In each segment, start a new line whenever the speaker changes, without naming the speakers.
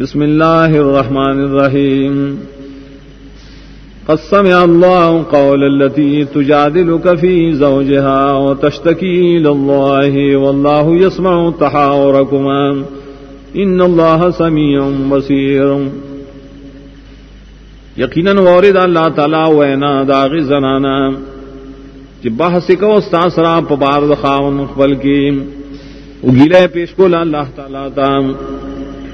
بسم الله الرحمن الرحيم قد سمع الله قول التي تجادلك في زوجها وتشتكي إلى الله والله يسمع تحاوركما إن الله سميع بصير یقیناً وارد اللہ تعالیٰ وینا داغ زنانا کہ جی بحث کو استاسرا پبار خاون مقبل کی اگیلے پیش کو اللہ تعالیٰ تام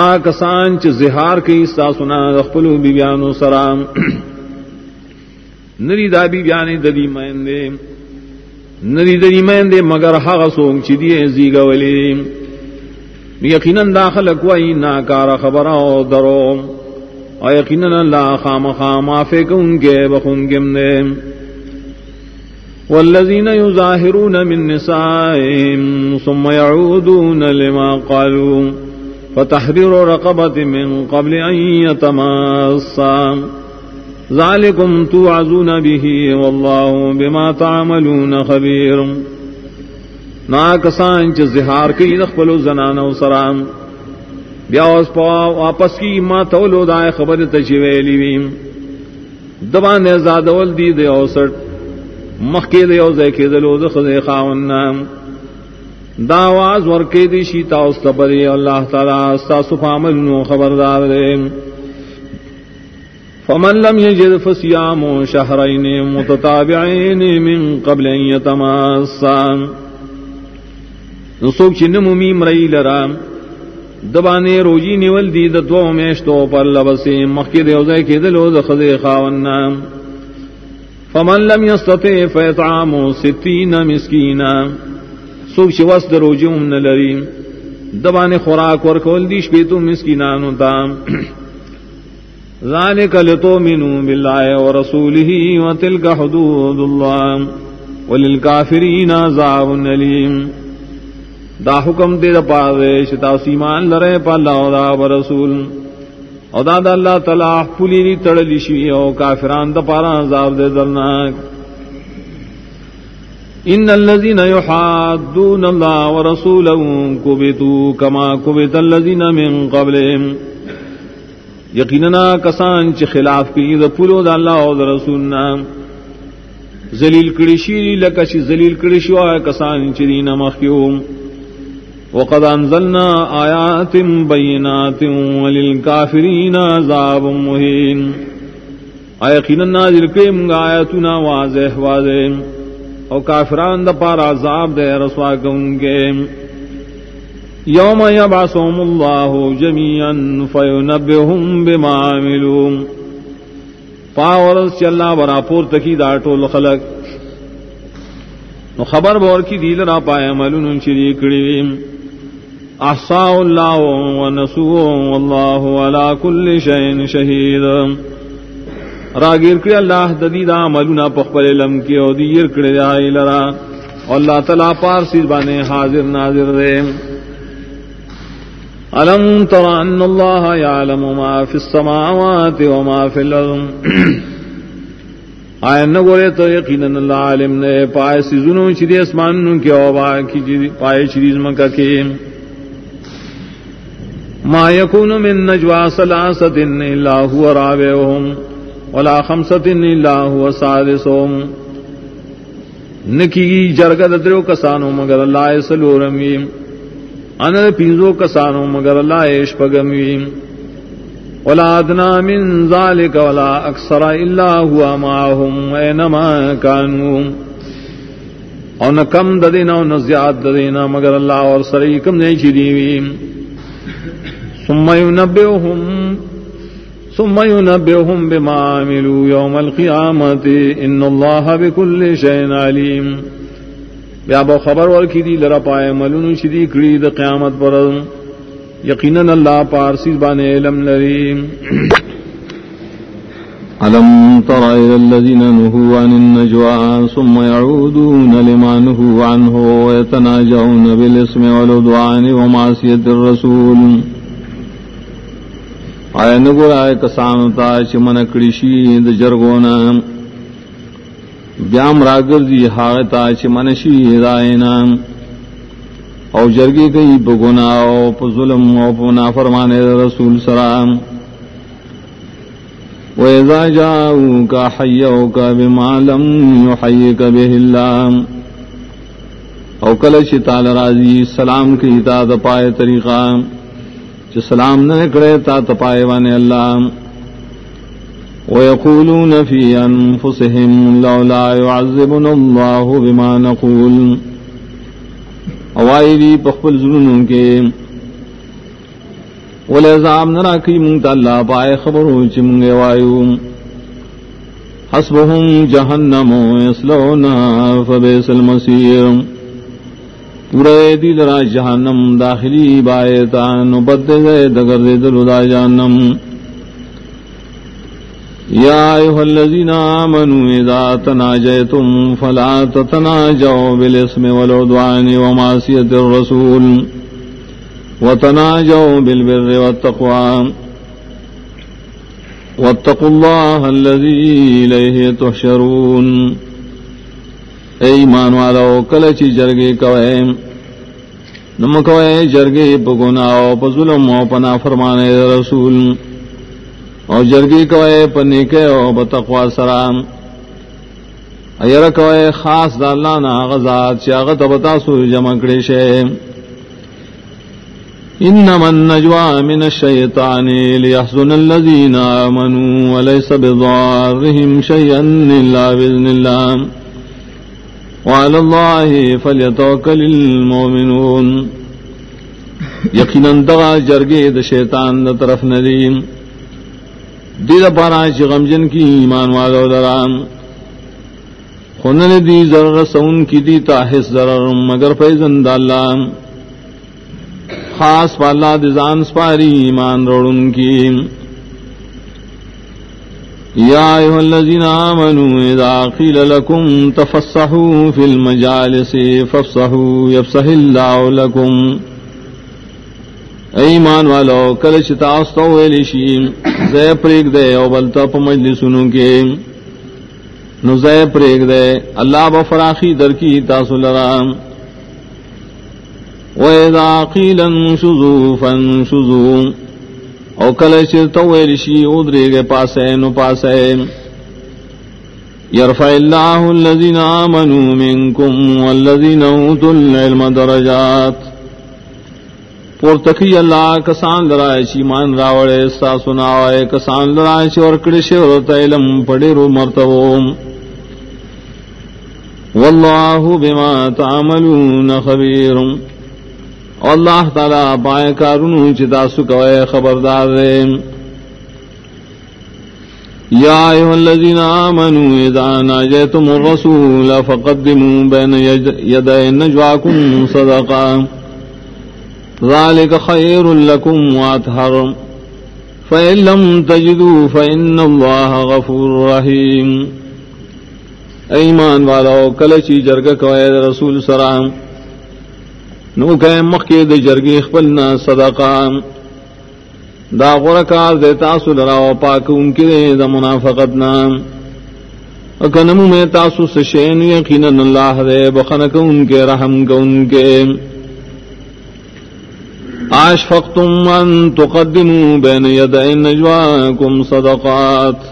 آکسان چ زہار کئی ستا سنا کی ساسنا سرام نری دا ددی ددی نری مگر حق سوگ چی دیئے زیگا دلی میں داخل کو کار خبر خام خام آفے دے والذین یظاہرون من نسائیم ثم یعودون لما فکے فتحرير رقبة من قبل أن يتماسا ذلكم توعزون به والله بما تعملون خبير ناکسان سانچ زہار کی رکھ پلو زنانو سرام دیا واپس کی ما تولو دا خبر تچی ویلیم دبانے دی دول دیوسٹ مخ کے دے دیکھی دلو د دے خاون نام داواز آواز ورکے دی شیتا اس تبری اللہ تعالی استا سفامل نو خبردار دے فمن لم یجد فصیام شهرین متتابعین من قبل ان یتماسا نسوک چی ممی مرئی لرا دبانے روجی نیول دی د دتو میشتو پر لبسی مخی دے اوزے کی دلو دخذ خاوننا فمن لم یستطے فیطعام ستین مسکینہ سوکھ وسط روجی ام نلری لڑیم دبانے خوراک اور کول دیش پہ تم اس کی نانتا مینو ملاد اللہ کا فری نا جا داہم دے دے شتا سیمان لڑے پالا ب رسول ادا دلہ تلا پولی تڑ لیان دارا جاو دے در ناک ان الذين يحادون الله ورسوله كبتوا كما كبت الذين من قبلهم یقینا کسان چې خلاف کړي د پولو د الله او د رسول نام ذلیل کړي شي لکه چې ذلیل کړي شو کسان چې دین مخيوم وقد انزلنا آیات بینات وللکافرین عذاب مهین آیا کینن نازل کریم آیاتنا واضح واضح او کافران دا پارا عذاب دے رسوا کوں گے یوم یبعثهم اللہ جميعا فینبئهم بما عملوا پاورس چلا برا پور تکی دا ٹول خلق نو خبر بور کی دیل را پائے ملون چری کڑی احصاء اللہ نسو اللہ علا کل شئن شہیدم راگیر کرے اللہ ددی دا ملونا پخبل علم کے او دیر کرے دا لرا اللہ تعالی پار سیز بانے حاضر ناظر دے علم تر ان اللہ یعلم ما فی السماوات و ما فی الارض آئے نگورے تو یقیناً اللہ علم نے پائے سی زنو چیدی اسمانوں کے اوبا کی جی پائے چیدیز مکہ کے ما یکون من نجوا سلاسة الا هو رابعهم ولا خمست اللہ سادسوم نکی جرگد درو کسانو مگر اللہ سلورمیم ان پیزو کسانو مگر اللہ اشپگمیم ولا ادنا من ذالک ولا اکثر الا ہوا ماہم اینما کانوم اور نہ کم ددینا اور نہ زیاد ددینا مگر اللہ اور سرئی کم نہیں چیری سمیو نبیو ثم ينبئهم بما عملوا يوم القيامة إن الله بكل شيء عليم بیا با خبر ورکی دی دی لرا پائے ملونو کری قیامت پر یقیناً اللہ علم علم لریم تر الى عن ثم يعودون وی لائے پارسیم نوتنا بالاسم نیلس میں الرسول آئے نگر آئے کسانتا چمن کڑیشی د جرگونا بیام راگر دی ہاگتا چمنشی رائنا او جرگی کئی بگنا او ظلم او پنا فرمانے رسول سرام ویزا جاؤ کا حیو کا بالم حی کبھی لام او کلش تال راضی سلام کی تا دپائے طریقہ چ سلام نہ کرے تا تپائے وانے اللہ ویقولون فی انفسہم لولا یعذبن اللہ بما نقول اوائی بھی پخبل ظلموں کے ولی عذاب نہ راکی منتا اللہ پائے خبرو چی منگے وائیو حسبہم جہنم اسلونا فبیس المسیرم پورا دی لرا جہنم داخلی بائے تان بدے گئے دگر دے دل دا جانم یا ایہا اللذین آمنوا اذا تنا جائتم فلا تتنا جاؤ بالاسم ولو دعان وماسیت الرسول وتنا جاؤ بالبر والتقوى واتقوا اللہ اللذی لئے تحشرون ایمان والاو کل چی جرگی کوئے نمکوئے جرگی پکناو پا ظلم و پنا فرمانے رسول او جرگی کوئے پا نکے و پا تقوی سرام ایر کوئے خاص دا اللہ نا غزات چیاغت آغت بتا سو جمکڑی شے انما النجوہ من الشیطان لیحزن اللذین آمنوا ولیس بضارهم شیئن اللہ بذن اللہ وعلى الله فليتوكل المؤمنون دغا جرگے د د شیطان طرف ندیم دل پارا چی غمجن کی ایمان درام دی ضرر سون کی دی تاحس ضرر مگر فیضن پیزند خاص پالا دزان سپاری ایمان روڑن کی يا أيها الذين آمنوا إذا قيل لكم لكم في المجالس الله ایمان والو کل زے دے او بلتا سن کے نو زے دے اللہ فراخی در کی تاسو لرام او کل چر تو رشی ادرے گے پاس ہے نو پاس ہے یرفع اللہ الذین آمنوا منکم والذین اوتوا العلم درجات پور تکی اللہ کسان درائے چی مان راوڑے سا سناوائے کسان درائے چی ورکڑ شورت تیلم پڑی رو مرتبوم واللہ بما تعملون خبیرم اللہ تعالی کارون چتا سکوئے خبردار رے یا ایوہ الذین آمنوا اذا ناجیتم الرسول فقدموا بین نجواکم صدقا ذالک خیر لکم واتحر ایمان اورلاح کلچی جرگ جرک رسول سر نو کہ مخ کے دے جرگی خپلنا صدقہ دا غرکار دے تاسو لرا و پاک ان کے دے دا منافقت نام اکنمو میں تاسو سشین یقینا اللہ دے بخنک ان کے رحم کا ان کے آشفقتم ان تقدمو بین یدئن نجواکم صدقات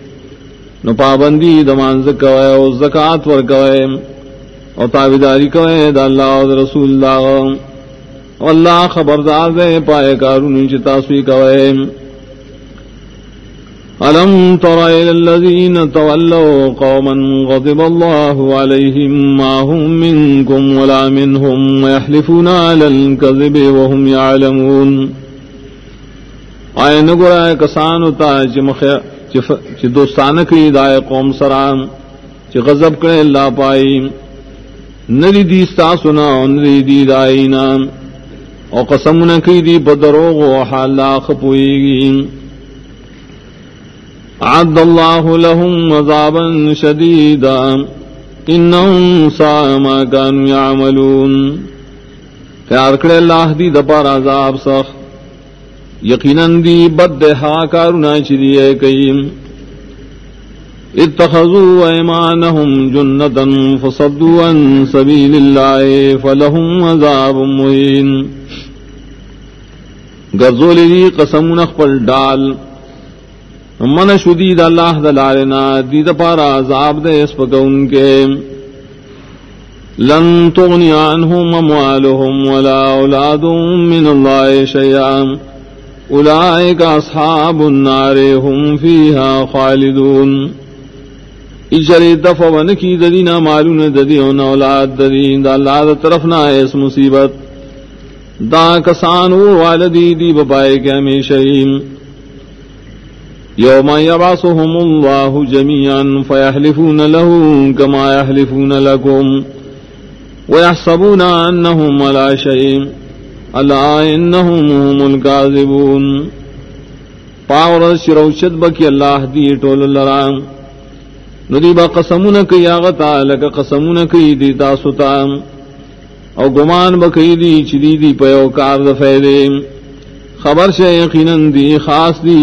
نو پابندی دمان کوئے او زکاة ور کوئے او تابداری کوئے دا اللہ و دا رسول اللہ و اللہ خبردار دے پائے کارونی چی تاسوی کوئے علم تر الى الذین تولو قوما غضب اللہ علیہم ما هم منکم ولا منہم ویحلفونا للکذب وهم یعلمون آئے نگرائے کسانو تاج مخیر چی دوستان کری دائے قوم سرام چی غضب کرے اللہ پائی ندی دی ساسنا ندی دی دائینا او قسم نکی دی بدروغ و حالا خپوئی گی عد اللہ لهم عذابا شدیدا انہم سا ما کانو یعملون تیار کرے اللہ دی دپار عذاب سخت یقیناً دی بد دہا کارونا چیری کئیم اتخذوا ایمانہم جنتاً فصدوا عن سبیل اللہ فلہم عذاب مہین گرزو لیدی قسم نخفل ڈال من شدید اللہ دلالنا دید پارا عذاب دے اس پکا ان کے لن تغنی عنہم اموالہم ولا اولادہم من اللہ شیعہم اولائک اصحاب النار هم فیها خالدون اجر دفع ونکی ددینا مالون ددیون اولاد ددین دا اللہ دا طرفنا اس مصیبت دا کسان اور والدی دی ببائے کے ہمیشہیم یوم یبعثهم اللہ جميعا فیحلفون لہم کما یحلفون لکم ویحسبون انہم علا شئیم اللہ پاور بکی اللہ دی لرام ندی دی تاستا او گمان بقیدی دی پیو کار فہر خبر سے یقین دی خاص دی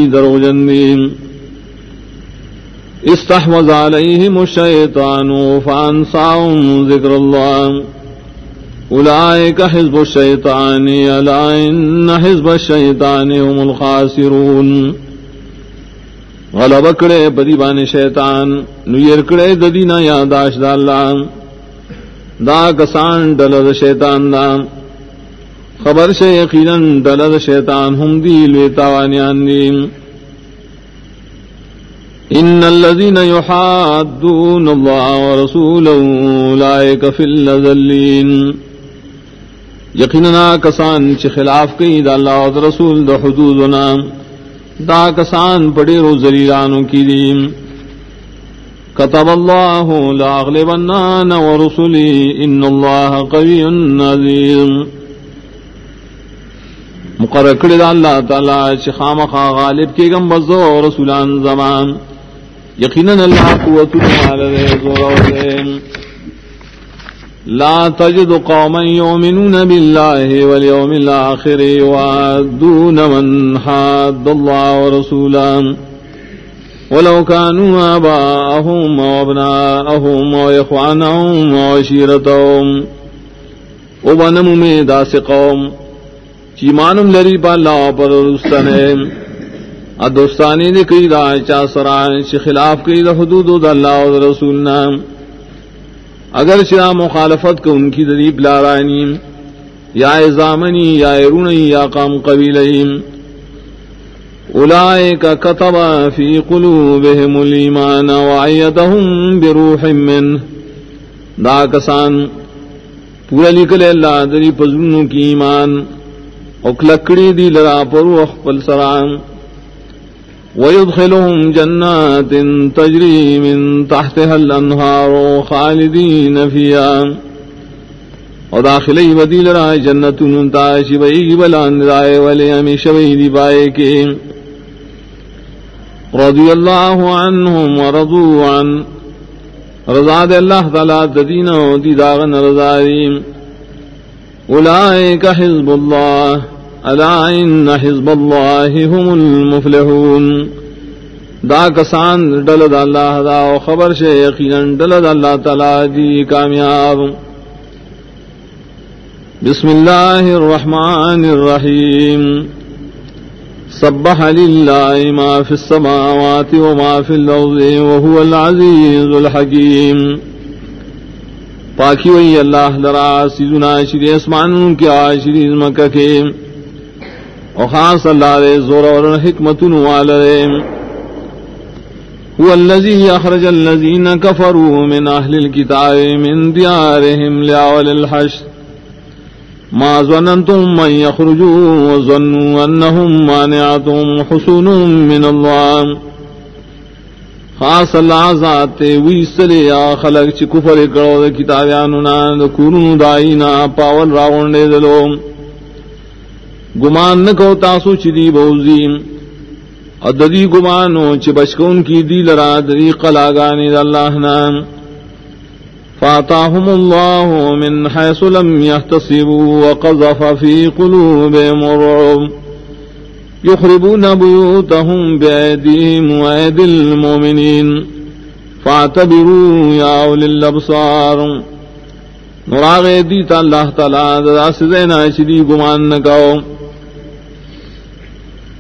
دی استح علیہم الشیطان فانسا ذکر اللہ اولئیک حزب الشیطان یلائن حزب الشیطان هم الخاسرون غلب کرے بدیبان شیطان نویر کرے ددینا یاداش دا اللہ دا کسان دلد شیطان دا خبر سے یقینا دلد شیطان ہم دیل وی توانیان دیم ان الذين يحادون الله ورسوله اولئك في الذلين یقینا کسان چ خلاف کئی دا اللہ و رسول دا حدود نا دا کسان پڑے رو زلیلانو کی دیم کتب اللہ لاغلبنان و رسولی ان اللہ قوی نظیم مقرر کړی دا اللہ تعالی چ خامخا غالب کی گم بزو رسولان زمان یقینا اللہ قوت علی زورو دیم لا تجد قوما يؤمنون بالله واليوم الآخر وعدون من حاد الله ورسولا ولو كانوا آباءهم وابناءهم وإخوانهم وعشيرتهم وبنموا ميداس قوم چیمانم لری پا اللہ پر رستنے ادوستانی نے کئی دا چا سرائن چی خلاف کئی دا حدود دا اللہ و دا اگر چرا مخالفت کو ان کی دریب لارائنیم یا زامنی یا رونی یا کام الیمان لو بہ من دا کسان پورا نکل اللہ دری پزنوں کی ایمان اکلکڑی دی لڑا پرو اخ پل سران ويدخلهم جنات تجري من تحتها الأنهار خالدين فيها وداخل أي بديل رأي جنة ننتعش بأي بلان رأي وليمي شبيد بائك رضي الله عنهم ورضوا عن رضا دي الله تعالى دينه دي داغن رضا ريم أولئك حزب الله الا ان حزب الله هم المفلحون دا دا کسان دل او خبر یقینا دل تعالی دی کامیاب بسم الرحمن الرحیم سبح ما السماوات وما الارض وهو پاکی وی اللہ لرا سے راسی اسمان ک کے او خاص خاص اللہ اللہ دے زور اور حکمتن هو الذي اخرج الذين كفروا من من من من اهل الكتاب ديارهم لاول ما ظننتم يخرجوا وظنوا انهم مانعتهم حصون الله ذات خا سلارے خلق چی کفر کرو دا دا کتابیانونا دائینا پاول نا پاؤل راویم گمان نہ کو تاسو چدی بوزی ادری گمانو چبچ کو کی دی لرا دری قلا اللہ نام فاتاهم الله من حيث لم يحتسبوا وقذف في قلوبهم الرعب يخربون بيوتهم بأيديهم وأيدي المؤمنين فاعتبروا يا أولي الأبصار لرادری قلاگان الله تعالى ذا فاطباروں شری گمان نكاو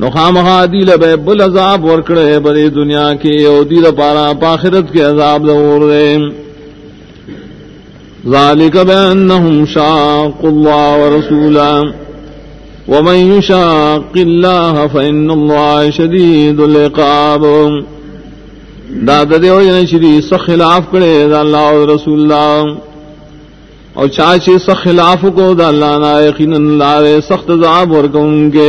نخام خامخا دی لبے بل عذاب ورکڑے بری دنیا کے او دی پارا پاخرت کے عذاب دور رہے ذالک بینہم شاق اللہ ورسولا ومن یشاق اللہ فإن اللہ شدید العقاب دادا دا دیو جنہ چیدی سخ خلاف کرے دا اللہ ورسول اللہ اور چاچے سخ خلاف کو دا اللہ نائقین اللہ سخت عذاب ورکوں کے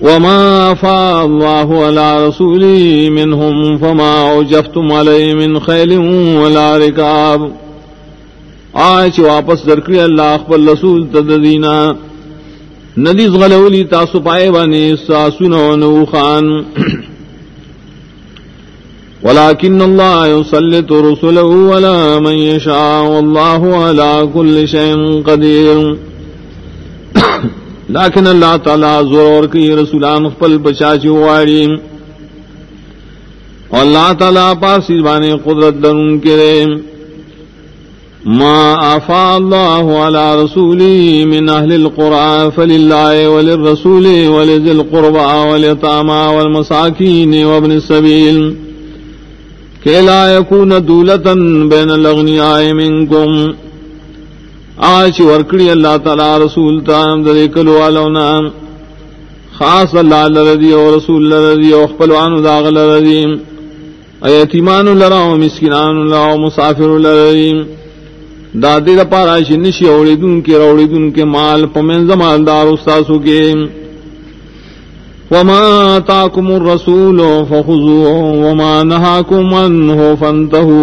وما الله على منهم فما من خيل ولا ركاب آج واپس درکری اللہ اخبر رسول تددینا ندی غلولی تاسو پائے وی سا سنو نو خان ولا كل شيء قدير لیکن اللہ تعالی زور کی رسولان خپل بچا چی واری اللہ تعالی پاسی بانے قدرت درون کرے ما آفا اللہ علی رسولی من اہل القرآن فللہ وللرسول ولذی القربا ولطاما والمساکین وابن السبیل کہ لا یکون دولتا بین الاغنیاء منکم آج ورکڑی اللہ تعالی رسول تام در کلو والونا خاص اللہ لردی اور رسول لردی اور خپلوان داغ لردی ایتیمان لرا و مسکنان لرا و مسافر لردی دا دے دا پارا چھ نشی اوڑی دن کے روڑی دن کے مال پمین زمان دار استاسو کے وما تاکم الرسول فخضوه وما نهاکم انہو فانتہو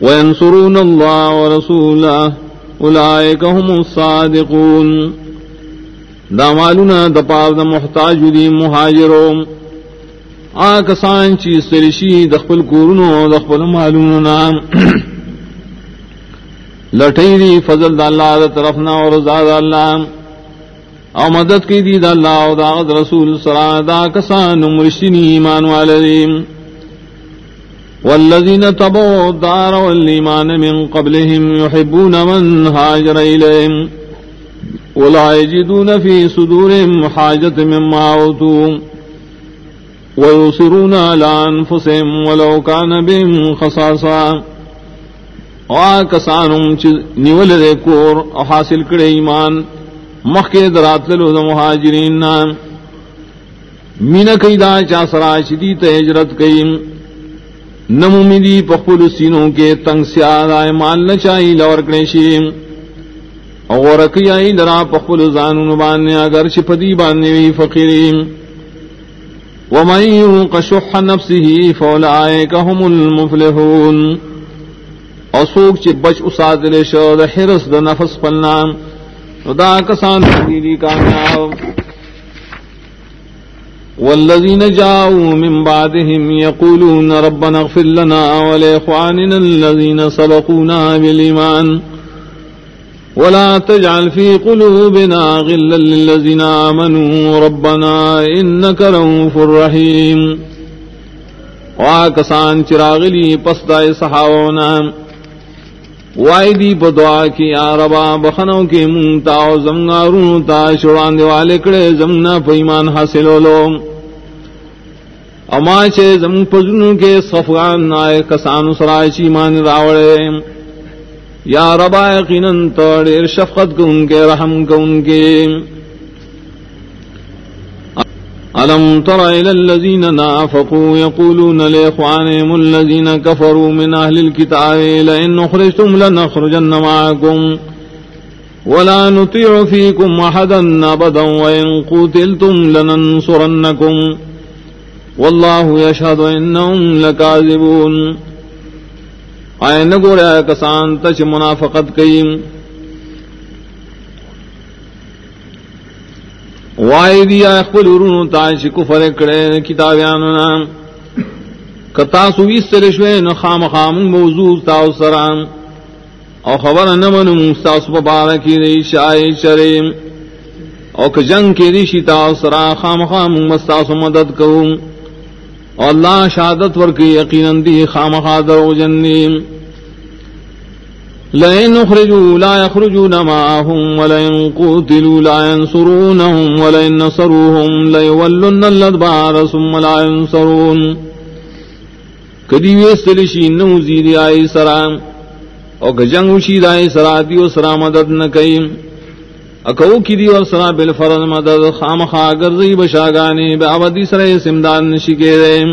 وينصرون الله ورسوله هم الصادقون دا دا مالونا رسال دپال محتاجی محاجر آ کسان چی سی نام لٹھئی دی فضل دا دا اللہ طرفنا اور رضا دا اللہ او مدد کی دی دا دا اللہ رسول صلی اللہ دا کسان مرشدین ایمان والیم والذين الدار والإيمان من من قبلهم يحبون هاجر إليهم ولا يجدون في صدورهم حاجة مما أوتوا ويصرون على أنفسهم ولو كان بهم خصاصا وآكسانهم نول ذكور تبو إيمان مخي درات کسانے مهاجرين مين مین چاسرا سراچی هجرت قيم نمو ملی پخپل سینوں کے تنگ سیا رائے مال نہ چاہیے لورکنے شیم اور کیا لرا پخل زانون باننے اگر شپدی باننے وی فقیریم ومن یوق شح نفسه فولائک هم المفلحون او چی بچ اساد شو دا حرس دا نفس پلنام ودا کسان دیدی کامیاب والذين من بعدهم يقولون ربنا اغفر لنا ولإخواننا الذين سبقونا بالإيمان ولا تجعل في قلوبنا غلا للذين آمنوا ربنا إنك رحيم وآكسان کراکرگلی پس وائی دی پا دعا کی آربا بخنو کی مونتا و زمنا رونتا شران والے کڑے زمنا پا ایمان حاصلو لو اما اماچے پا زنو کے صفغان نائے کسانو سرائے ایمان راوڑے یا ربا کی نن دیر شفقت کو ان کے رحم کو ان کے ألم تر إلى الذين الذين نافقوا يقولون لإخوانهم كفروا من أهل الكتاب لئن لنخرجن معكم ولا نطيع فيكم أحدا أبدا وإن قتلتم لننصرنكم والله يشهد إنهم لكاذبون آئے نگو رہا کسان تش منافقت منافق وائی دیا اخبل ارون تاش کفر کڑے کتابیان کتا سوی سر شوے خام خام موضوع تا سران او خبر نہ من مستا بار کی نئی شای شریم او ک جنگ کی ریشی تا سرا خام خام مستاس سو مدد کروں اللہ شہادت ور کی یقینا دی خام خا درو جنیم لئن اخرجوا لا يخرجون معهم ولئن قتلوا لا ينصرونهم ولئن نصروهم ليولن الادبار ثم لا ينصرون کدی ویستلی شی نو زیری آئی سرام او گجنگ شی دائی سرام دیو سرا مدد نکیم اکو کی دیو سرا بالفرد مدد خام خاگر زی بشاگانی بے عبدی سرے سمدان نشکے رہیم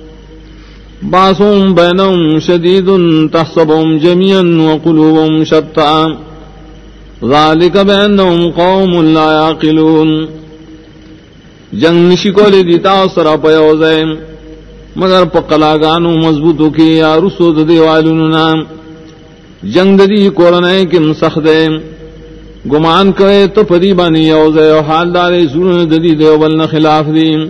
باسوم بینوم شدید تحسبوم جمین و قلوم شتا ذالک بینوم قوم لا یاقلون جنگ نشی کو لی دیتا سرا پیوزیم مگر پا قلاغانو مضبوطو کی یا رسو ددی نام جنگ دی کورنائی کم سخدے گمان کرے تو پری بانی یوزیو حال دارے زورن ددی دیو بلن خلاف دیم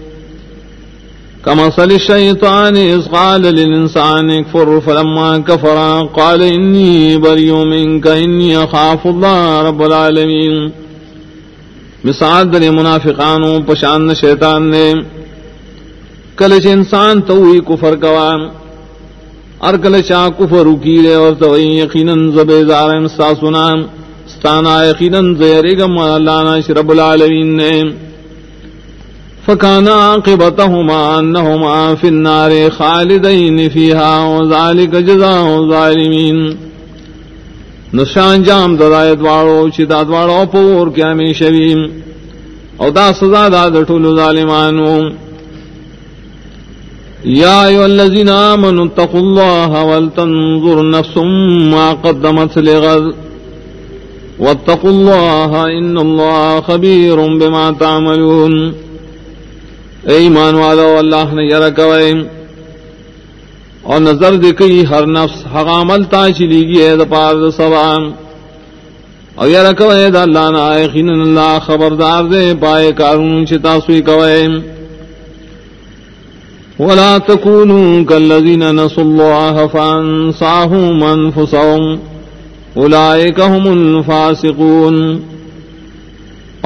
كمثل الشيطان إذ قال للإنسان اكفر فلما كفر قال إني بريء منك إني أخاف الله رب العالمين مثال در منافقانو پشان شیطان نے کلچ انسان توئی کفر کوان ار کلچا کفر اکیلے اور توئی یقیناً زبیزار انساسنا ستانا یقیناً زیرگم اللہ ناش رب العالمین نے فکانا عاقبت ہما انہما فی النار خالدین فیہا وزالک جزاؤ ظالمین نشان جام دادائی دوارو چی دادوارو پور کیا می شویم او دا سزا داد تولو ظالمانو یا ایو اللذین آمنوا اتقوا اللہ والتنظر نفس ما قدمت لغد واتقوا اللہ ان اللہ خبیر بما تعملون اے ایمان والو اللہ نے یرا کوئے اور نظر دیکھی ہر نفس حغامل تا چلی گی اے دپار دا سوان اور یرا کوئے دا اللہ نا یقین اللہ خبردار دے پائے کارون چتا سوئی کوئے ولا تکونوا كالذین نسوا الله فانساهم انفسهم اولئک هم الفاسقون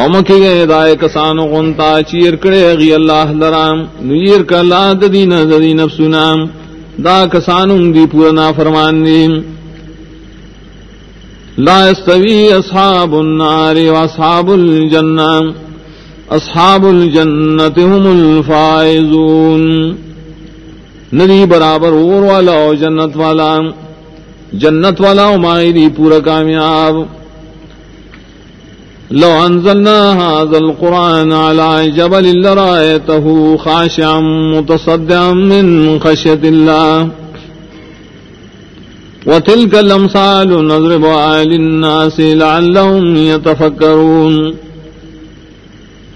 او مکی گئے دائے کسانو غنتا چیر کرے غی اللہ لرام نویر کا اللہ ددی نددی نفسو نام دا کسانو دی پورنا فرمان دی لا استوی اصحاب النار و اصحاب الجنہ اصحاب الجنت هم الفائزون ندی برابر اور والا جنت والا جنت والا مائی دی پورا کامیاب لو انزلنا هذا القرآن على جبل لرأيته خاشعا متصدعا من خشية الله وتلك الأمثال نضربها للناس لعلهم يتفكرون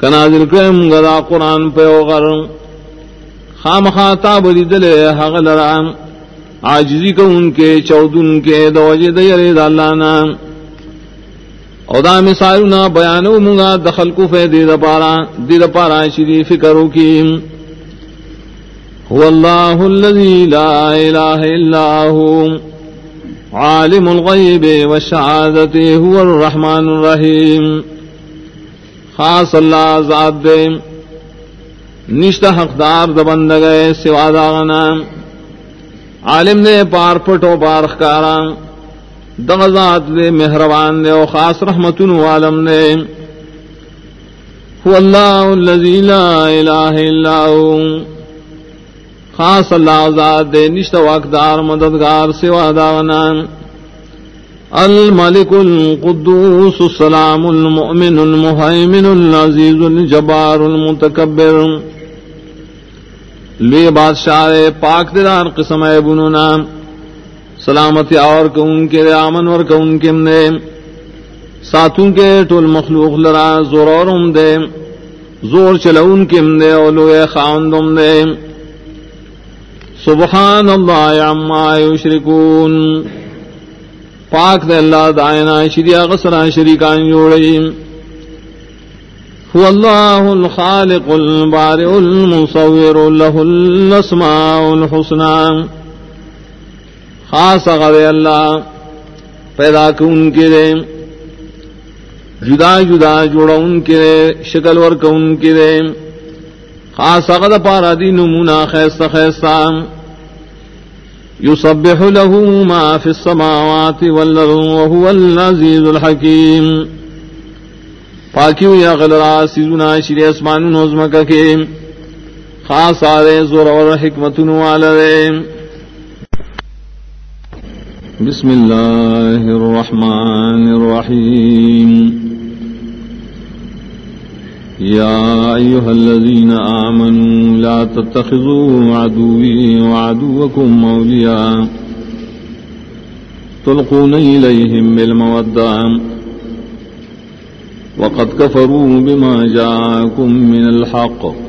كنازل كرم غدا قرآن پيوغر خام خاطاب لدل حغل رام عاجزی کو ان کے چودن کے دوجد یرد اللہ او دا مثالنا بیانو منگا دخل کو فے دید پارا دید پارا شری فکرو کی هو اللہ اللذی لا الہ الا ہوا عالم الغیب والشعادت هو الرحمن الرحیم خاص اللہ ذات دے نشت حق دار دبند گئے سوا داغنا عالم نے پار پٹو پارخ کاراں دغزات دے مہربان دے او خاص رحمت الا هو خاص اللہ ذات دے نشتا واقدار مددگار سوا الملک القدوس السلام المؤمن من الز الجبار بادشاہ پاکتار کے سمے بنو نام سلامتی اور کون کے امنور کہ کون کے دین ساتوں کے ٹول مخلوق لرا زور اور دے زور چل ان کیم دے اولو خان دم دے سبحان اللہ عما یشرکون پاک دے اللہ دائنا شری اکثر شری کا اللہ الاسماء الحسنام خاص عغر اللہ پیدا کے کرے جدا جدا جوڑا ان کے جوڑوں شکل ور کے کرے خاص پارا دی نمونہ خیستہ خیستہ له ما فی السماوات والارض وهو العزیز الحکیم پاکیو یا خیسان پاکی شری اسمان خاص آرے زور اور نوال ریم بسم الله الرحمن الرحيم يا أيها الذين آمنوا لا تتخذوا عدوي وعدوكم موليا تلقون إليهم بالمودة وقد كفروا بما جاءكم من الحق وقد كفروا بما جاءكم من الحق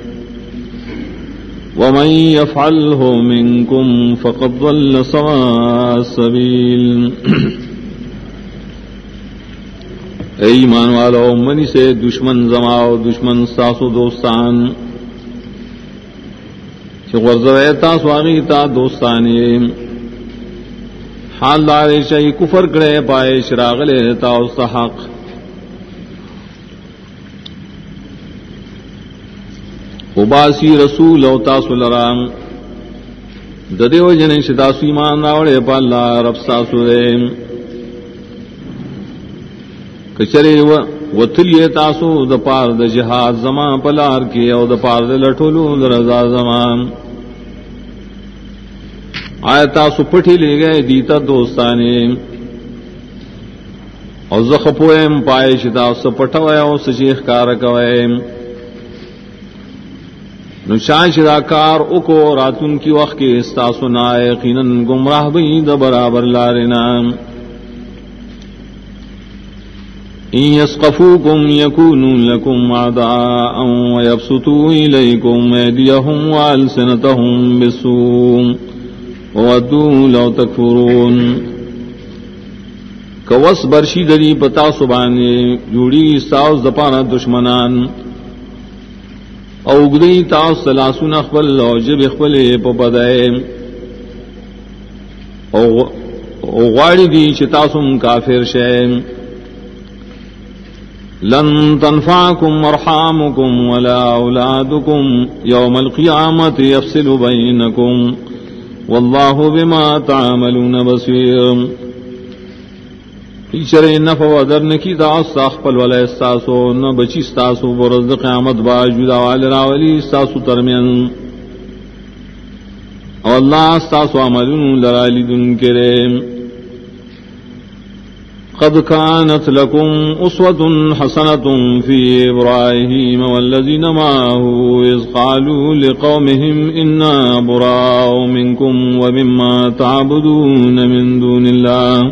ومن يفعله منكم فقد ضل سواء السبيل اے ایمان والا منی سے دشمن زماؤ دشمن ساسو دوستان غرضویتا سوامی تا دوستان حال دار شہی کفر کرے پائے شراغ لے تا اس حق اباسی رسول رسو لوتا سورام ددیو جن شوی مان رب پالارپتا سورے کچری وت لیے تاسو د پار د جہاز زمان پلار کے رضا زمان آیا تاسو لے گئے دوست نے ایم پائے شتاس پٹ او سچیخ کارک ویم نشان شراکار او کو راتن کی وقت کے استاسو سنا گمراہ بھی دا برابر لارنا ان یسقفوکم یکونو لکم عداء و یبسطو الیکم ایدیہم و علسنتہم ودو لو تکفرون کوس برشی دلی پتا سبانے جوڑی ساوز دپانا دشمنان اوگری تا سلاسن اخبل اوجب اخبل پپدے اوغاڑی دی چتاسم کافر شیم لن تنفعكم ارحامكم ولا اولادكم يوم القيامه يفصل بينكم والله بما تعملون بصير چر نف و ادر نکی دا ساخ پل والا استاسو نہ بچی استاسو برز قیامت با جدا والا ولی استاسو ترمین او اللہ استاسو عملون لرالی دن کرے قد كانت لكم أسوة حسنة في إبراهيم والذين معه إذ قالوا لقومهم إنا براء منكم ومما تعبدون من دون الله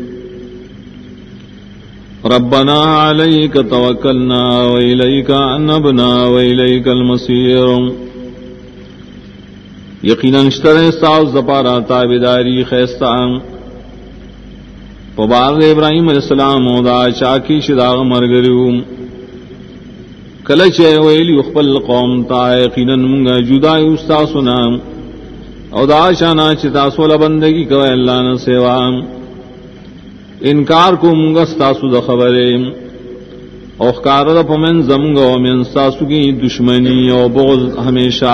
ربنا عليك توكلنا وإليك أنبنا وإليك المصير یقینا اشتره استعوذ زبارا تابداری خیستان پبار ابراہیم علیہ السلام او دا چاکی شداغ مرگریو کلچه ویلی اخبر القوم تا یقینا منگا جدائی استعصنا او دا چانا چتاسول بندگی کوئی او دا چانا چتاسول بندگی کوئی اللہ نسیوان انکار کو منگا ستاسو د خبرے اور کارد پمن زمگا من ستاسو کی دشمنی او بغض ہمیشہ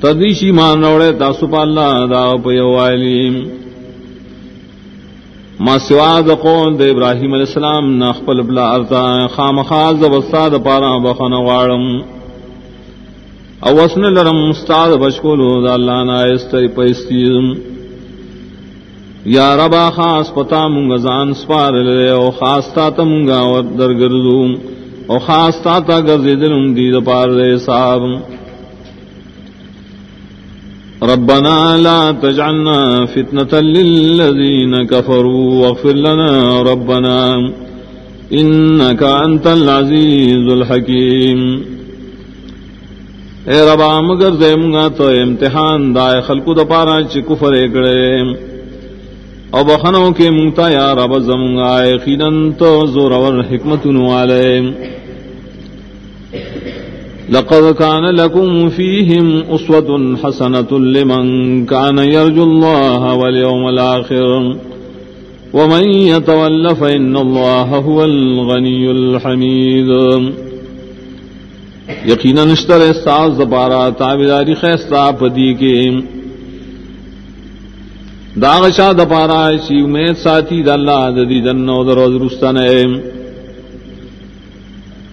تدیشی مان روڑے تاسو پا اللہ دا پیوالیم ما سوا د قوم د ابراہیم علیہ السلام نا خپل بلا ارتا خام خاز د وساد پارا بخن واڑم او وسن لرم استاد بشکولو دا اللہ نا استری پیستیم یا ربا خاص پتا مونگا زان سپار لے او خاص تا تا مونگا در گردوم او خاص تا تا گرزی دلوں دید پار لے صاحب ربنا لا تجعلنا فتنة للذین کفروا وغفر لنا ربنا انکا انتا العزیز الحکیم اے ربا مگر زیمگا تو امتحان دائے خلقو دا پارا چی کفر اکڑے او بخنو کے منگتا یا رب زمگا یقیناً تو زور اور حکمت والے لقد كان لكم فيهم أسوة حسنة لمن كان يرجو الله واليوم الآخر ومن يتول فإن الله هو الغني الحميد یقینا نشتر استعاذ بارا تابداری خیستہ پدی کے داغ شاہ دپارا سی امید ساتھی دلہ ددی جن در رستن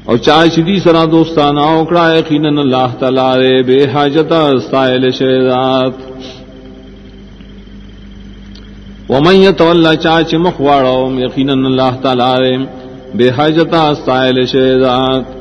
اور چائے شدی سرا دوستانا اوکڑا یقین اللہ تعالی بے حاجت سائل شہزاد ومن يتولى چاچ مخواڑو یقین اللہ تعالی بے حاجت سائل شہزاد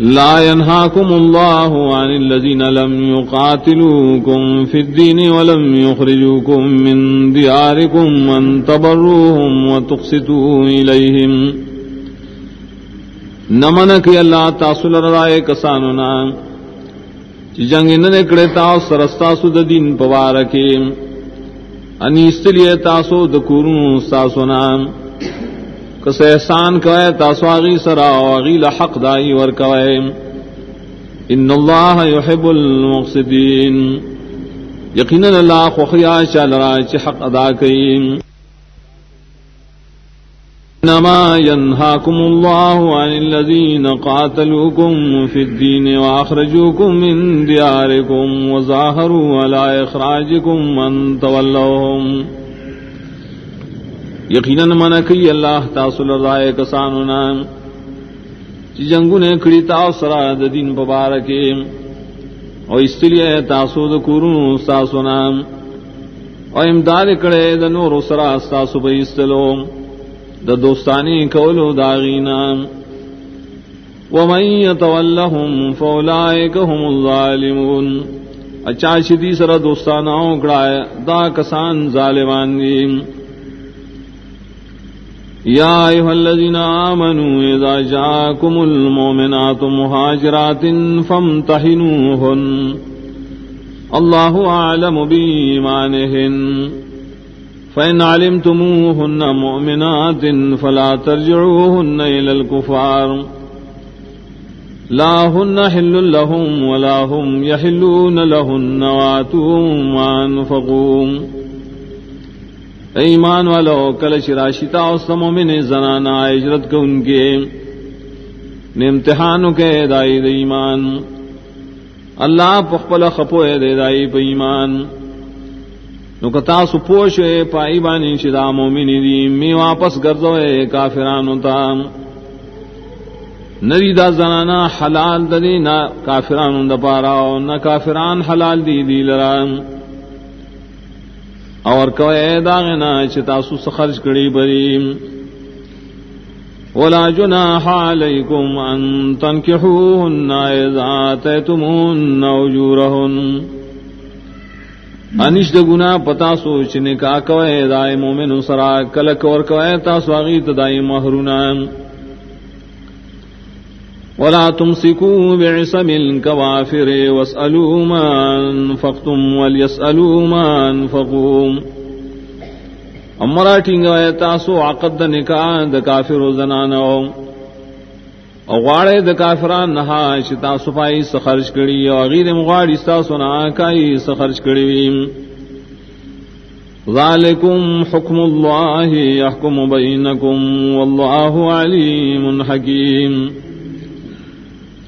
لا ينهاكم الله عن الذين لم يقاتلوكم في الدين ولم يخرجوكم من دياركم من تبروهم وتقسطوا إليهم نمنك يلا تاصل رضائي كساننا جنگ نن اکڑے تاؤ سرستاسو دا دین پوارکیم انیستلیے تاسو دکورنو ساسو نام کس احسان کوئے تاسواغی سرا وغیل حق دائی ور ورکوئے ان اللہ یحب المقصدین یقین اللہ خوخی آشا لرائچ حق ادا کریم انما ينهاكم الله عن الذين قاتلوكم في الدين واخرجوكم من دياركم وظاهروا على اخراجكم من انما ينهاكم الله عن الذين قاتلوكم في الدين واخرجوكم من دياركم وظاهروا على اخراجكم من تولوهم یقیناً من کئی اللہ تاسل رائے کسان جی جنگو نے کڑی تاثرا دین ببار کے اور اس لیے تاسو کورن ساسو نام اور امداد کڑے دنو سرا ساسو بستلو د دوستانی کولو داغی نام ومئیم فولا کہم ظالمون اچاشدی سر دوستانہ اکڑا دا کسان ظالمان دیم يا أيها الذين آمنوا إذا جاكم المؤمنات مهاجرات فامتحنوهن الله أعلم بإيمانهن فإن علمتموهن مؤمنات فلا ترجعوهن إلى الكفار لا هن حل لهم ولا هم يحلون لهن واتوهم وأنفقوهن ایمان والو کل شراشتا شا سمو من زنانا عجرت کو ان کے نمتحان کے دائی ایمان اللہ پخل خپو ہے دے دی پیمان سپوش ہے پائی بانی شدا مومنی دی می واپس گردو کافران تا نری دا زنانا حلال دری نہ کافران دپا رہا ہو نہ کافران حلال دی اور کوائے چاسو سخرچ کری بری گم انتہ تم انجو رہ پتا سوچ نکا کو دا مو مین سرا کلک اور کوتا سواگیت دائی مہران ولا تمسكوا بعصم الكوافر واسألوا ما انفقتم وليسألوا ما انفقوا امرا ٹنگا تاسو عقد دا نکاہ دا کافر و زنانو او غاڑے دا کافران نہا شتا سفائی سخرش کری او غیر مغاڑی ستا سنا کائی سخرش کری ویم ذالکم حکم اللہ احکم بینکم واللہ علیم حکیم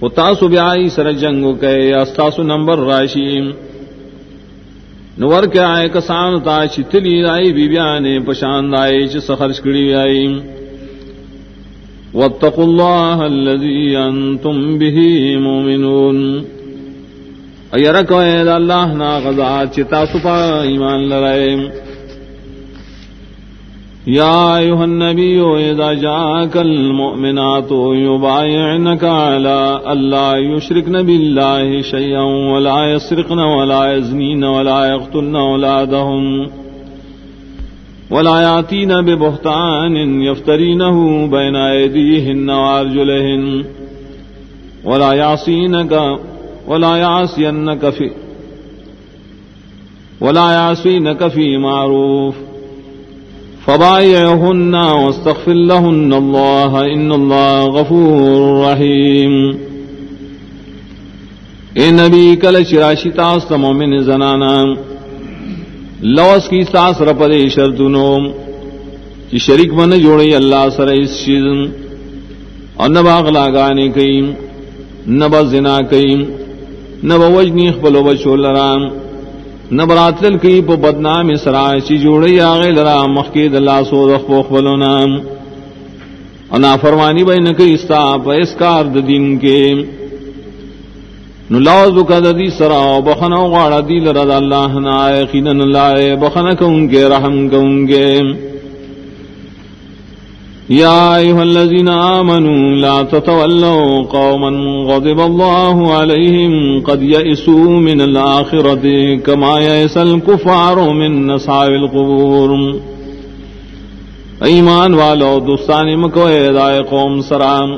تاسو اتا سبیائی سر جنگ کے استاسو نمبر راشی نور کے آئے کسان تا چتلی آئی بیویا نے پشاند آئے چ سخرش کڑی آئی واتقوا الله الذي انتم به مؤمنون ايركوا الى الله ناغذا چتا سپا ایمان لرائے يا أيها النبي إذا جاءك المؤمنات يبايعنك على ألا يشركن بالله شيئا ولا ولا ولا ولا ولا يسرقن يزنين يقتلن أولادهم ببهتان يفترينه بين أيديهن وأرجلهن يعصينك ولا يعصينك في ولا يعصينك في معروف فبايعهن واستغفر لهن الله إن الله غفور رحيم اے نبی کل شراشی تاس مومن زنانا لوس کی ساس رپدے شردنو کی شریک من جوڑی اللہ سر اس شیزن اور نہ باغلا گانے کئیم نہ بنا کئیم نہ بجنی بلو بچو لرام نبراتل کی پو بدنام سرائے جوڑی آگے لرا مخید اللہ سو رخ بلو نام فرمانی بین استا پا پیس کار دونگے نلاؤ بکا ددی سراؤ بخن دی لرا اللہ بخن بخنا کونگے رحم کونگے يا أيها الذين آمنوا لا تتولوا قوما غضب الله عليهم قد يئسوا من الآخرة كما يئس الكفار من نصعب القبور ایمان والو دوستانی مکوئے دائے قوم سرام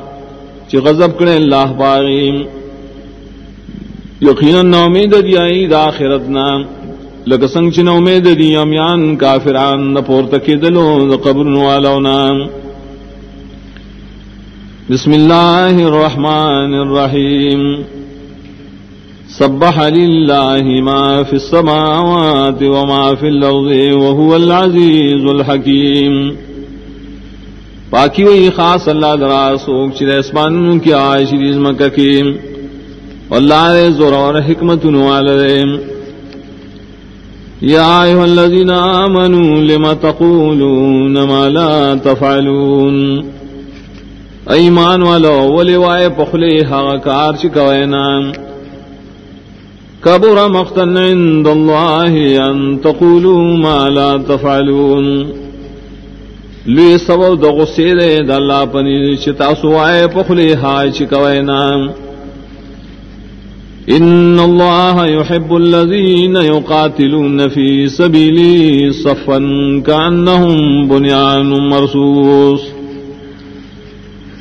چی غضب کرے اللہ باغیم یقیناً نومید دی آئی دا آخرتنا لگ سنگ چی نومید دی امیان کافران نپورتکی دلو دا قبر نوالونام نو بسم الله الرحمن الرحيم سبح لله ما في السماوات وما في الأرض وهو العزيز الحكيم پاکی وی خاص اللہ دراس اوک چر اسمان کی آئش ریز مکہ کی اللہ رے زور اور حکمت نوال رے یا ایہا الذین آمنوا لما تقولون ما لا تفعلون ایمان والو ولی وای پخلی ہا کار چی چکن کبر عند اللہ ان ما لا تفعلون پنی چی تاسو وای پخلی مختلف پوکھلے ہا چکی نو کافی سبیلی سفن کا نم بنیا نرسوس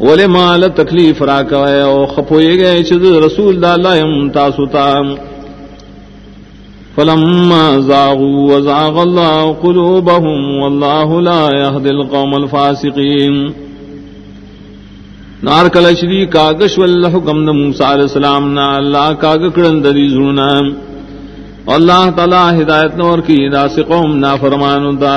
ولی مال تکلیف را کوئے او خپوئے گئے چد رسول دا لائم تاسوتا فلما زاغو وزاغ اللہ قلوبهم واللہ لا یهد القوم الفاسقین نار کلش دی کاغش واللہ حکم دا موسیٰ علیہ السلام نا اللہ کاغ کرند دی زنونا اللہ تعالی ہدایت نور کی دا سقوم نا فرمانو دا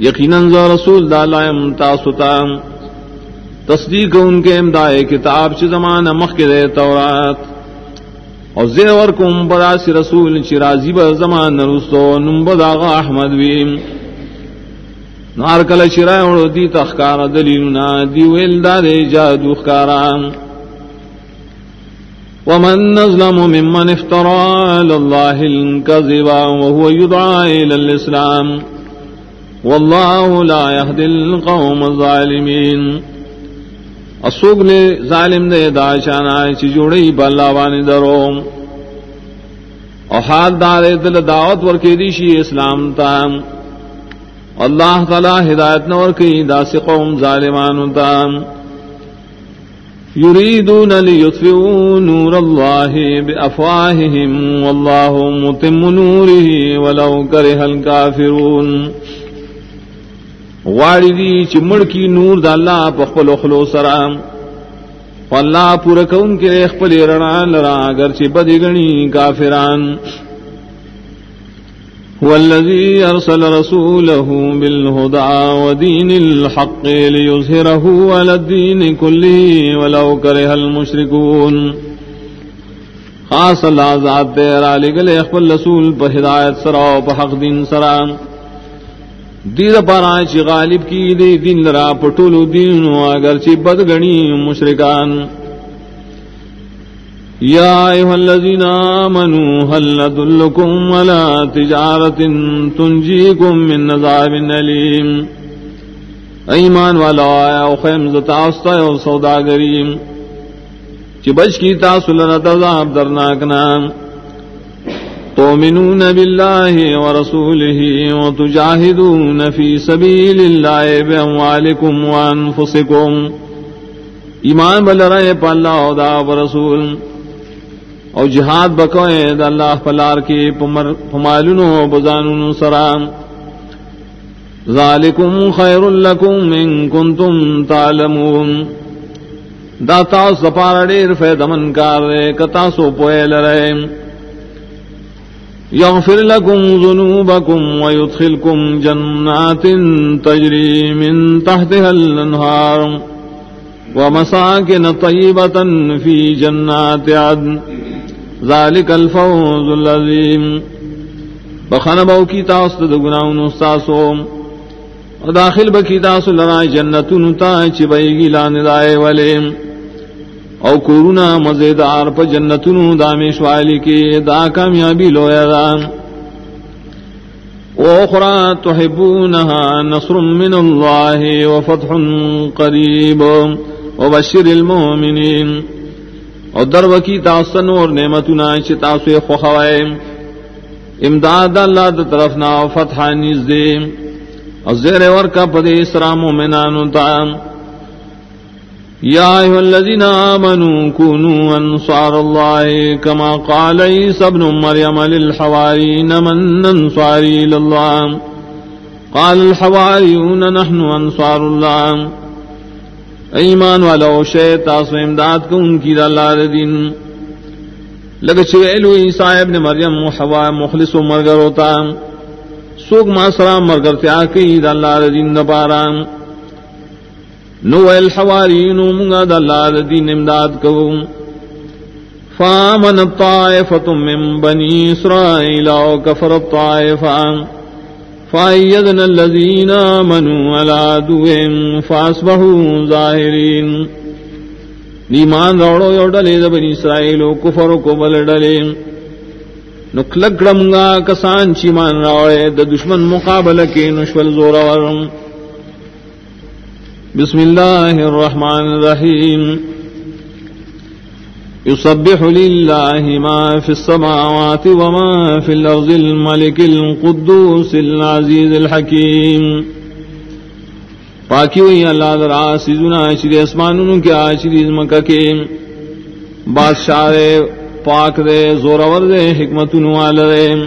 یقیناً ز رسول دالائم تاستا تصدیق ان کے امدائے کتاب چ زمان مخ کے دے تورات اور زیور کم سے رسول چراضی بر زمان نرستو نمبد آغا احمد ویم نار کل چرائے اڑو دی تخکار نا دی ویل دار جادو خکاران ومن نظلم ممن افترى على الله الكذب وهو يدعى إلى الإسلام واللہ لا يهدي القوم الظالمین اسوگ نے ظالم دے دا شان آئے چی جوڑی بلا وانی دروم او حال دارے دل دعوت ورکی دیشی اسلام تا اللہ تعالی ہدایت نور کی داس قوم ظالمان تا یریدون لیطفئوا نور اللہ بافواہہم واللہ متم نورہ ولو کرہ الکافرون واری دی چی مڑ کی نور دا اللہ پا خپل اخلو سرام پا اللہ پورا کون کے ریخ پا لی رنان لرا اگر چی بدی گنی کافران واللذی ارسل رسولہو بالہدا و دین الحق لیظہرہو علی الدین کلی ولو کرہ المشرکون خاص اللہ ذات دیرہ لگل اخبر رسول پہ ہدایت سرام پہ حق دین سرام دیر پارا چی غالب کی دی دن را پٹولو دینو اگر چی بدگنی مشرکان یا ایوہ الذین آمنو حل دلکم ولا تجارت تنجیکم من نظام علیم ایمان والا آیا او خیم زتاستا او سوداگریم چی بچ کی تاسو لنا تذاب درناکنام تؤمنون بالله ورسوله وتجاهدون في سبيل الله بأموالكم وأنفسكم ایمان بل رہے پا اللہ و دا برسول او جہاد بکوئے دا اللہ پلار کی پمالنو و سرام ذالکم خیر لکم ان کنتم تعلمون دا تاؤس دپار دیر فیدمن کار رے کتاسو پوئے لرہے يغفر لكم ذنوبكم ويدخلكم جنات جنات تجري من تحتها الانهار ومساكن طيبة في عدن ذلك الفوز العظيم یوفیل زکم میوتھل جنتی و مسا کتن فی جاتی بخان بوکیتاستاخل بکیتاسو لڑائی جاچلا نا ولیم او کورونا مزیدار پا جنتنو دامیش والی کی دا کامیابی لویا دا واخرى تحبونها نصر من الله وفتح قريب وبشر المؤمنين او درو کی تاسن اور نعمتنا چ تاسو خوخوائے امداد اللہ دے طرف نا فتح نیز دے زیر ور کا پدے اسلام مومنان تا يا أيها الذين آمنوا كونوا أنصار الله كما قال عيسى ابن مريم للحواريين من أنصاري إلى قال الحواريون نحن أنصار الله ایمان والا او شے تاسو امداد کو ان کی اللہ دین لگ چویلو عیسیٰ ابن مریم محوا مخلص و مرگر ہوتا سوک ماسرام مرگر تیا کی دا اللہ دین نبارام نو منگا دلال دین امداد کو فامن فا من آمنوا پائے نیمان روڑو یو ڈلے دنی سرائی لو کفر کو بل ڈلے نکلک نگا کسان چیمان روڑے دشمن مقابل کے نشول زورا ورم بسم الله الرحمن الرحيم لله ما في في السماوات وما الأرض الملك القدوس العزيز الحكيم پاکی ہوئی اللہ در آشری شری اسمان آشری شری حکیم بادشاہ رے پاک رے زور رے والا ان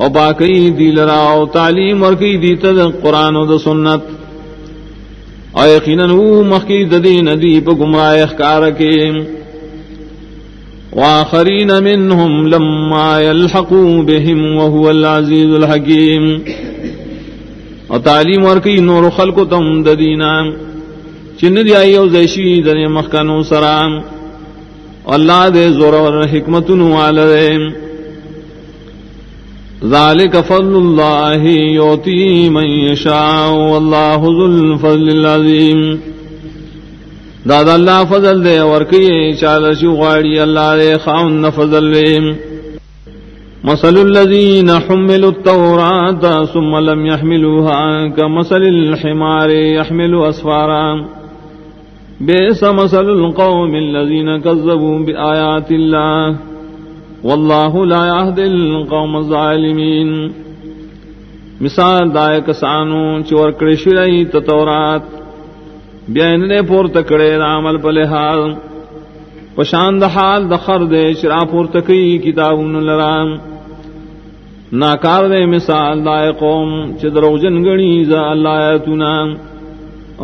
او باقی دی لرا او تعلیم ورکی دی تا دا قرآن و دا سنت او یقینا او مخی دا دی ندی پا گمراہ اخکار کے واخرین منهم لما يلحقوا بهم وهو العزیز الحکیم او تعلیم ورکی نور خلق تم دا دینا چن دی آئی او زیشی دن مخکنو سرام اللہ دے زور اور حکمتنو علی ذالک فضل اللہ یوتی من یشاء واللہ ذو الفضل العظیم دادا اللہ فضل دے ورکی چال شو غاڑی اللہ دے خاون فضل دے مسل الذین حملوا التوراة ثم لم يحملوها كمثل الحمار يحمل اسفارا بئس مسل القوم الذين كذبوا بآيات الله واللہ لا يهدي القوم الظالمین مثال دائے کسانو چور کڑی شرائی تورات بیان نے پور تکڑے عمل پلے حال پشاند حال دخر دے شرا پور تکی کتابن لرام ناکار دے مثال دائے قوم چدرو جن گنی ز اللہ آیتنا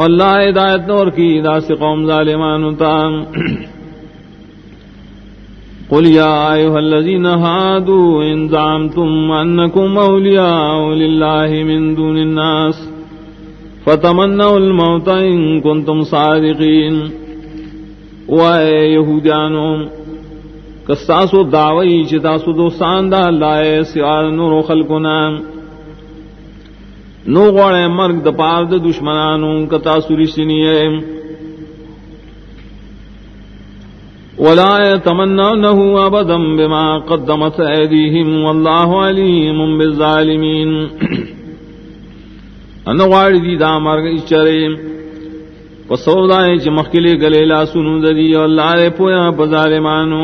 اللہ ہدایت نور کی داس قوم ظالمان تام قل يا أيها الذين هادوا إن زعمتم أنكم أولياء لله من دون الناس فتمنوا الموت إن كنتم صادقين وأي يهودانهم قصاصوا دعوي جتاصوا دوسان دا الله سعال نور خلقنا نوغوڑ مرگ دپار دشمنانوں کتا سرشنی ہے ولا يتمنونه ابدا بما قدمت ايديهم والله عليم بالظالمين ان واردی دا مرگ چرے وسودائے چمخلے گلے لا سنو ددی اللہ رے پویا بظالمانو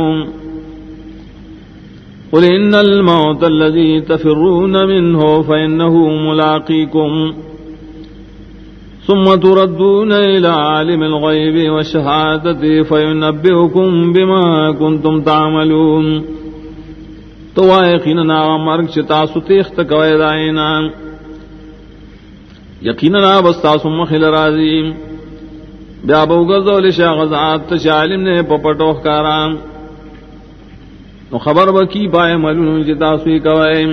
قل ان الموت الذي تفرون منه فانه ملاقيكم ثم تردون إلى عالم الغيب والشهادة فينبئكم بما كنتم تعملون توائقين نارا مرق شتاسو تيخت قويد عينان يقين نارا بستاسو مخل رازيم بابو گزو لشا غزات تش عالم نے پپٹو کاران نو خبر وکی پائے ملون جتاسوی قوائم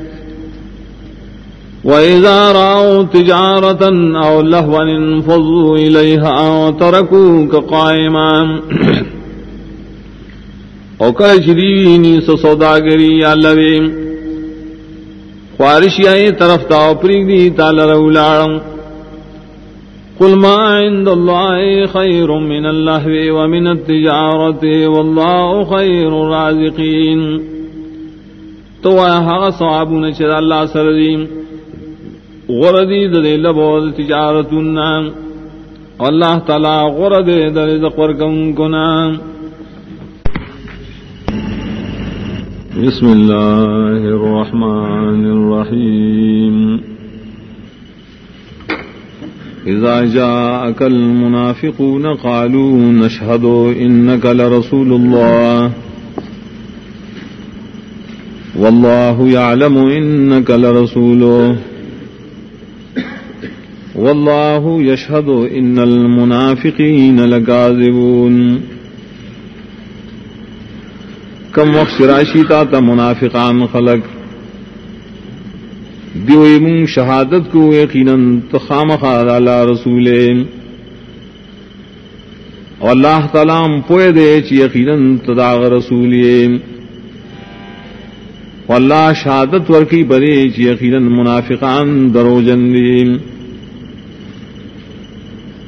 وَإِذَا رَأَوْا تِجَارَةً أَوْ لَهْوًا فَضُّوا إِلَيْهَا وَتَرَكُوكَ قَائِمًا او کہ جدینی سو سوداگری یا لوی خوارشی آئی طرف تا اپریگ دی تالا رو لارم قل ما عند اللہ خیر من اللہ ومن التجارت واللہ خیر رازقین تو آئی حقا صحابون ہاں چید اللہ سردیم غردی دے لبو تجارتنا اللہ تعالی غردی دے زقور کن کنا بسم اللہ الرحمن الرحیم اذا جاءك المنافقون قالوا نشهد انك لرسول الله والله يعلم انك لرسوله والله يشهد إن المنافقين لكاذبون كم وقت راشیتا تا منافقان خلق دیوئی من شہادت کو یقیناً تخام خاد اللہ رسول اور اللہ تعالیٰ پوئے دے چی یقیناً تداغ رسولیے اور اللہ شہادت ورکی پدے چی یقیناً منافقان دروجن جندیم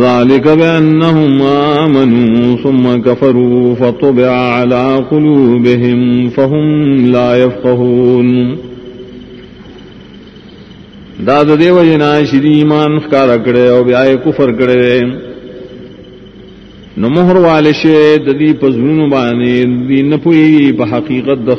ذَلِكَ بِأَنَّهُمْ آمَنُوا ثم كَفَرُوا فطبع عَلَى قُلُوبِهِمْ فَهُمْ لا يَفْقَهُونَ داد دیو جنا شری ایمان کار کرے او بیا کفر کرے نو مہر والے شے ددی پزرون بانے دی نپوی پ حقیقت د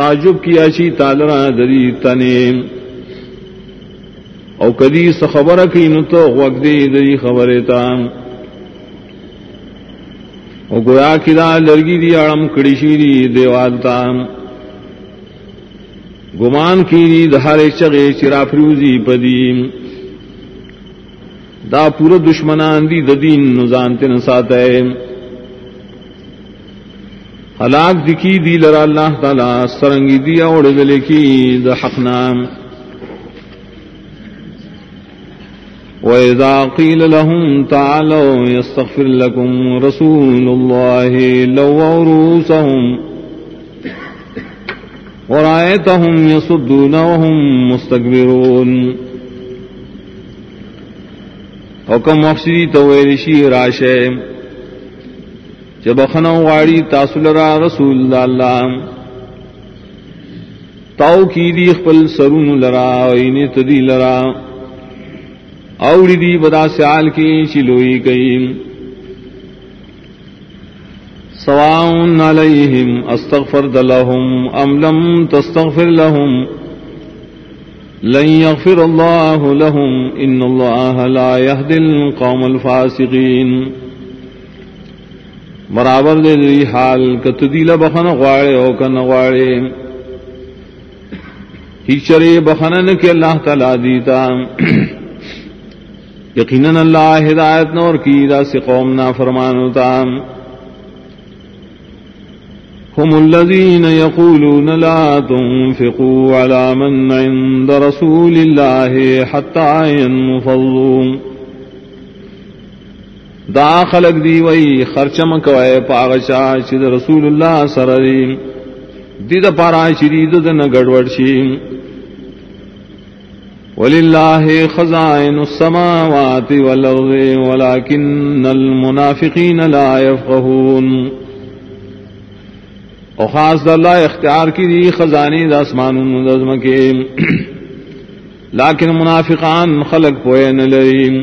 تعجب کیا چی تالرا دری تنے او کدی خبر کی نو تو وق دے دری خبر تام او کی کدا لرگی دی اڑم کڑی دیوال تام گمان کیری دہارے چگے چرا فروزی پدیم دا پور دشمنا نزانتے نساتے الگ دکھی دلال کی دا حق نام وَإِذَا قِيلَ لَهُمْ تَعَالَوْا يَسْتَغْفِرْ لَكُمْ رَسُولُ اللَّهِ لَوَّوْا رُؤُوسَهُمْ وَرَأَيْتَهُمْ يَصُدُّونَ تال اور کم افسی تو شے جب خن واڑی را رسول اللہ تاؤ کی دی خپل سرون لرا این تدی لرا اوڑی دی بدا سیال کی چلوئی گئی سواؤن علیہم استغفر لہم ام لم تستغفر لہم لن یغفر اللہ لہم ان اللہ لا یهد القوم الفاسقین برابر دے دی حال کت دیلا بخن غواڑے او کن غواڑے ہی بخنن کے اللہ تعالی دیتا یقیناً اللہ ہدایت نور کی دا سی قوم نا فرمان ہوتا ہم الذین یقولون لا تنفقوا علی من عند رسول اللہ حتى ينفضوا دا خلق دی وئی خرچم کوئے پاغشا چید رسول اللہ سرری دید پارا چید دن گڑوڑ شی وللہ خزائن السماوات والارض ولیکن المنافقین لا یفقہون او خاص اللہ اختیار کی دی خزانی دا اسمانون دزمکے لیکن منافقان خلق پوئے نلریم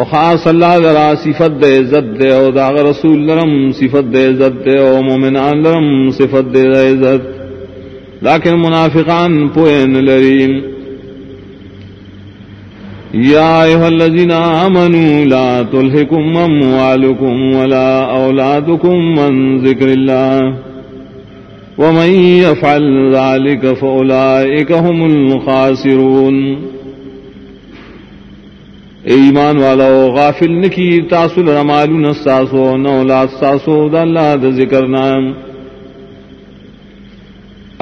او خاص اللہ ذرا صفت دے عزت دے او داغ رسول لرم صفت دے عزت دے او مومنان لرم صفت دے دے عزت لیکن منافقان پوین لریم یا ایہا الذین آمنوا لا تلحکم اموالکم ولا اولادکم من ذکر اللہ ومن یفعل ذالک فاولائک هم الخاسرون اے ایمان والا غافل نکی تاسل رمالون ساسو نولاد ساسو دا ذکر نام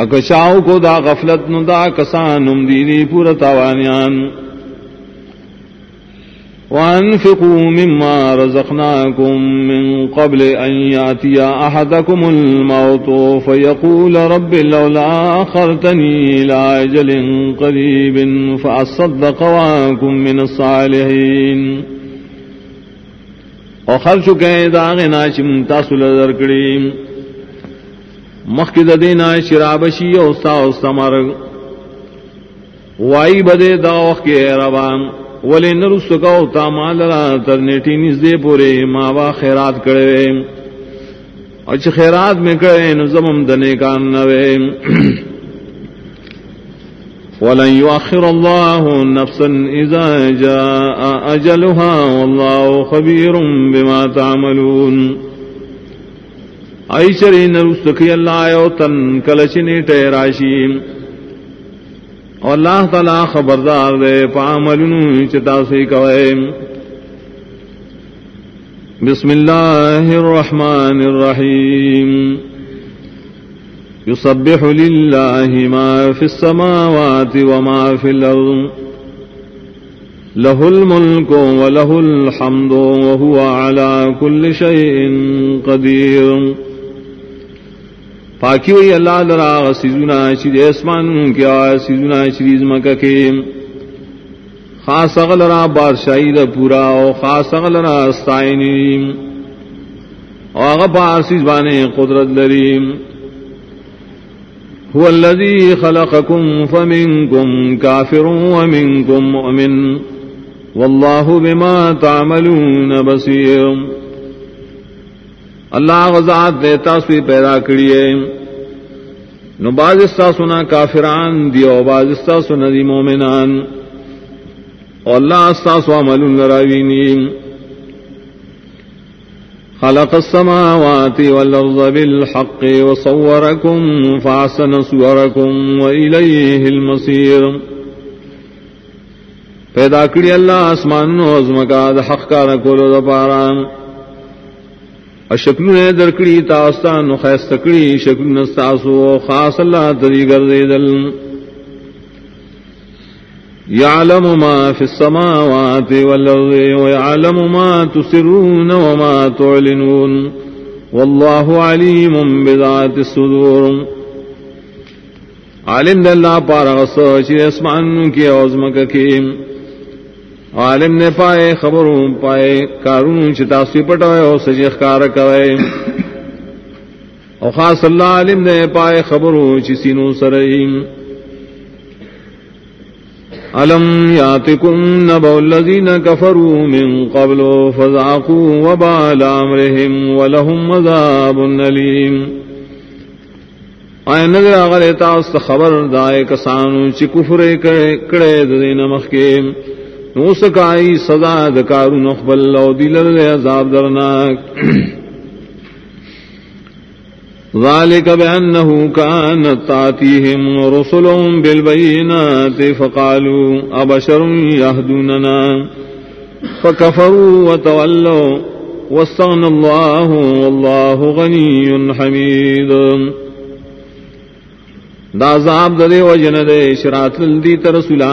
اکشاو کو دا غفلت ندا کسان امدینی پورا تاوانیان وأنفقوا مما رزقناكم من قبل أن يأتي أحدكم الموت فيقول رب لولا أخرتني إلى أجل قريب فأصدق واكم من الصالحين وخرش كيدا غناش منتاس لذر كريم مخد دينا شرابشي وستا وستمر وعيب دي دا وخي ربان ولی نرسو سکاؤ تا مال را تر نیٹی نیز دے پورے ما با خیرات کرے وے اچ خیرات میں کرے نظمم دنے کان نوے ولن یواخر اللہ نفسا ازا جاء اجلها واللہ خبیر بما تعملون ایچرین رسکی اللہ یوتن کلچنی تیراشیم اور اللہ تعالی خبردار دے پامل چتا سے کوئے بسم اللہ الرحمن الرحیم یسبح للہ ما فی السماوات وما فی الارض له الملك وله الحمد وهو على كل شيء قدير پاکی وی اللہ لرا سیزونا چیز اسمان کیا سیزونا چیز مکہ کے خاص اغل را بار دا پورا خاص اغل بانے قدرت لریم هو اللذی خلقکم فمنکم کافر امن مؤمن امن بما تعملون ملون اللہ غزاد دے تاسوی پیدا کریے نو بازستہ سنا کافران دیو بازستہ سنا دی مومنان او اللہ استاسو عمل لراوینی خلق السماوات والارض بالحق وصورکم فعسن سورکم وإلیه المصیر پیدا کری اللہ اسمان نوزمکا دا حق کارکولو دا پاران حق کارکولو دا پاران اشکل نے درکڑی تاستا نخستکڑی شکل نستاسو خاص اللہ تری گرد دل یعلم ما فی السماوات والارض ویعلم ما تسرون وما تعلنون واللہ علیم بذات الصدور علم دل اللہ پارغصو چیر اسمان کی عظمک کیم عالم نے پائے خبروں پائے کارون چتاسی پٹوئے اور سجی کار کرے اور خاص اللہ عالم نے پائے خبروں چسینو سرئیم الم یاتی کم نب الزین کفرو من قبلو فضاقو وبال امرحم ولہم مذاب النلیم آئے نظر آگر تاست خبر دائے کسانو چی کفر کڑے دین مخیم نو سکائی سزا دکارو نخبل لو دلل عذاب درناک ذالک بانہو کانت تاتیہم رسلوں بالبینات فقالو ابشر یہدوننا فکفروا وتولوا واستغن اللہ واللہ غنی حمید دا عذاب دے و جن دے شرات لندی تر سولہ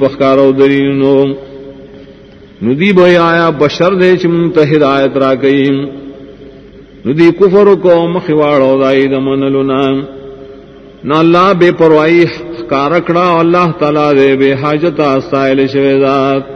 پخارو دری درینو ندی آیا بشر دے چم بیا ہدایت را کئیم ندی کفر کو دائی دمن لنا نا اللہ بے پروائی کارکڑا اللہ تعالی دے بے حاجتا سا لات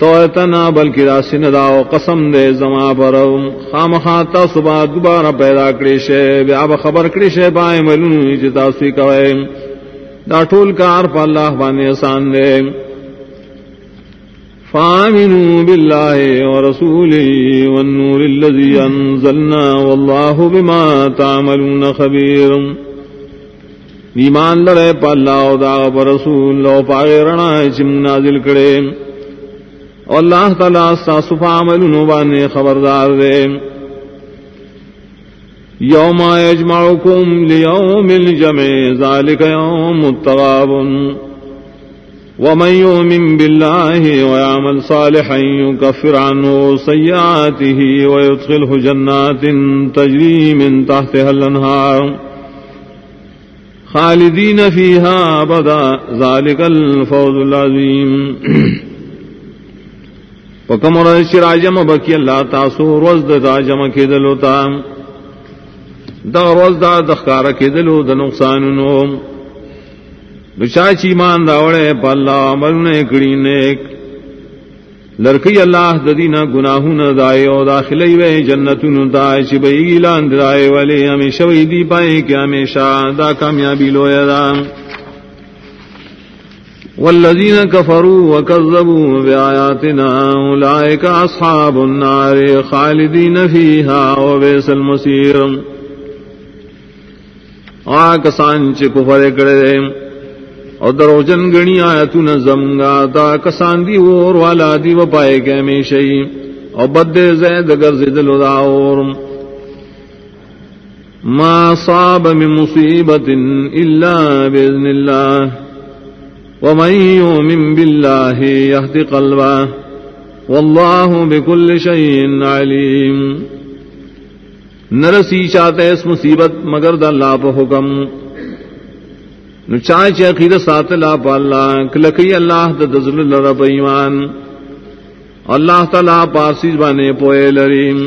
تو بلکی راسی ندا قسم دے زما پر خام خا تصا دبار پیدا کڑشے آب خبر کڑ شے پائے ملو کوئے دا ٹھول کار پا اللہ دے فآمنوا باللہ ورسولی پالا پانی ساندے فام نو بلاسولی ونو لنزل خبھی لڑے پالاؤ دا رسول لو پائے رنا چیمنا دلکڑے اللہ تعالی صفا عمل نوبان خبردار دے یوم اجمعکم لیوم الجمع ذالک یوم التغابن ومن یومن باللہ ویعمل صالحا یکفر عنہ سیعاته ویدخله جنات تجری من تحتها الانہار خالدین فیہا بدا ذالک الفوض خالدین فیہا بدا ذالک الفوض العظیم پک راجم بکی اللہ تاسو روز دا جمع کے دلو تا دا روز دا دخار کے دلو د نقصان راچی مان داڑے پلّ ملنے نیکڑی نیک لڑکی اللہ ددی نہ گنا او داخل وے دائے چی بئی دائے والے ہمیں شب دی پائے کہ ہمیشہ دا کامیابی لویا رام والذین کفروا وکذبوا بآیاتنا اولئک اصحاب النار خالدین فیها وبئس المصیر آک سان چ کفر دے اور دروجن گنی آیتون زمگا تا کسان دی اور والا دی و پائے گئے ہمیشہ اور بد زید اگر زید لو دا اور ما صاب من مصیبت الا باذن اللہ ومن يؤمن بالله يهد قلبه والله بكل شيء عليم نرسی چاہتے اس مصیبت مگر دا اللہ دلہ ہوگم نا چکی رسات لاپ اللہ اللہ کلکی اللہ دا دزلان اللہ تعالیٰ پاسی بانے پوئے لریم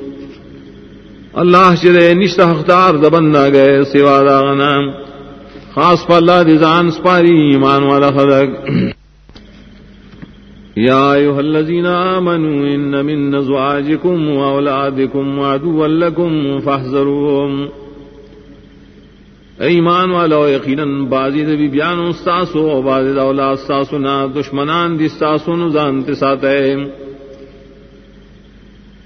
اللہ چرے نشت حقدار دبن نہ گئے سوا داغنا خاص پر اللہ دزان سپاری ایمان والا خلق یا ایوہ الذین آمنوا ان من نزواجکم و اولادکم و عدو لکم فحضروہم ایمان والا و یقیناً بازی دبی بیان استاسو و بازی دولا اولاد استاسو نا دشمنان دی استاسو نزان تساتے ہیں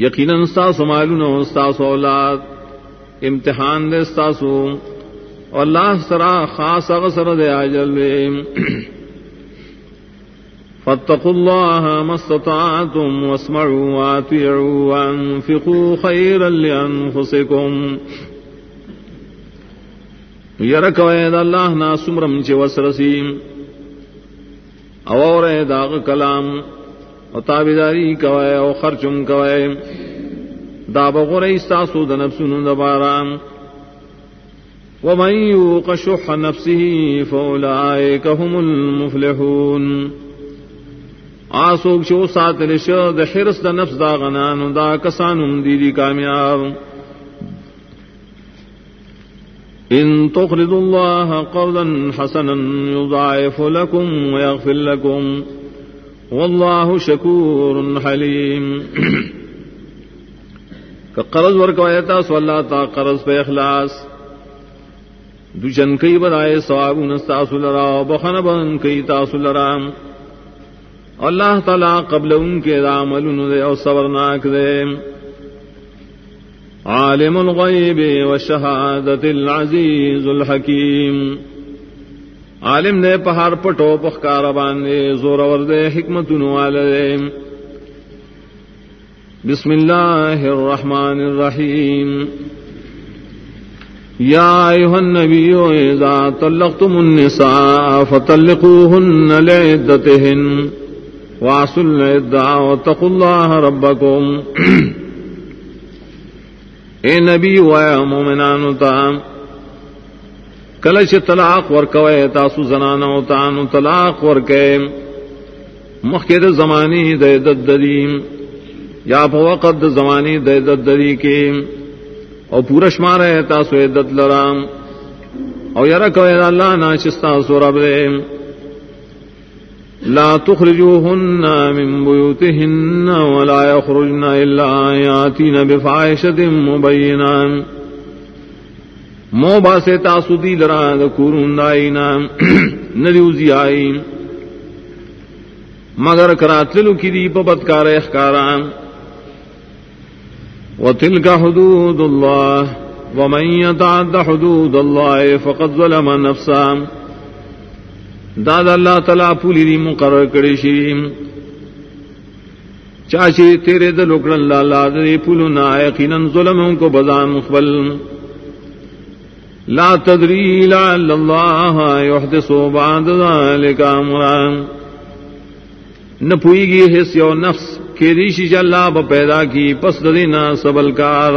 یقیناً ستاسو معلوم ستاسو اولاد امتحان دے ساسو اور اللہ سرا خاص اغسر دے آجل دے فاتقوا اللہ ما استطاعتم واسمعوا واتعوا وانفقوا خیرا لانفسکم یرکو اید اللہ ناسم رمچ وسرسیم اور اید آغا کلام او تابیداری کوئے او خرچم کوئے دا بغور ایستاسو دا نفسون دا بارا ومن یوق شح نفسه فاولائک هم المفلحون آسوک چو ساتلش دا حرس دا نفس دا غنان دا کسانم دیدی کامیاب ان تقرض الله قرضا حسنا يضاعف لكم ويغفر لكم واللہ شکور قرض برقی سو اللہ تا قرض پہ اخلاص دو جن کئی برائے سواگن لرا و بخن بن کئی تاسو لرا اللہ تعالی قبل ان کے رامل دے او صبرناک دے عالم الغیب شہادت العزیز الحکیم عالم نے پہاڑ پٹو پخکار باندے زور ور دے حکمت والے بسم اللہ الرحمن الرحیم یا ایہا النبیو اذا طلقتم النساء فطلقوهن لعدتهن واصل لعدا وتقوا اللہ ربکم اے نبی و اے مومنانو تام کلش طلاق ورقو تاسو سو زنانو تانو طلاق ور کے زمانی دے ددریم یا پوقت زمانی دے دری او پورش مارے ہے تاسو دت لرام او یرا یا اللہ ناشستا سو دے لا تخرجوهن من بيوتهن ولا يخرجن إلا آياتين بفعشة مبينة مو با سے تاسودی دراگ کوری نام ندیوزی آئی مگر کرا تل کبتکار داد اللہ تلا مقرر مکر کر چاچی تیرے دلوکڑ اللہ لادری پول نا کلن زلموں کو بدام مسفل لا تدری لا اللہ کا مران نہ پوئی گی حس یو نفس کے ریشی جل لا پیدا کی پسری نہ سبل کار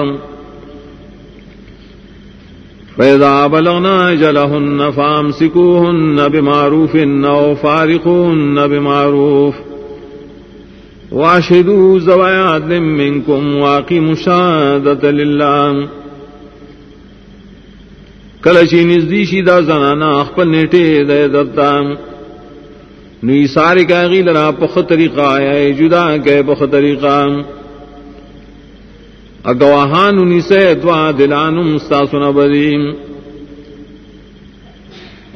پیدا بلو نہ جلا ہن نہ فام سکون نہ بھی معروف نو فارقون نہ واشدو زوایات منکم کی مشادت لان کلچی نزدی شی دا زنانا اخپل نیٹے دے درتا نوی ساری کاغی لرا پخ طریقہ آیا جدا کے پخ طریقہ اگواہان انی سے دوا دلانم ساسنا بریم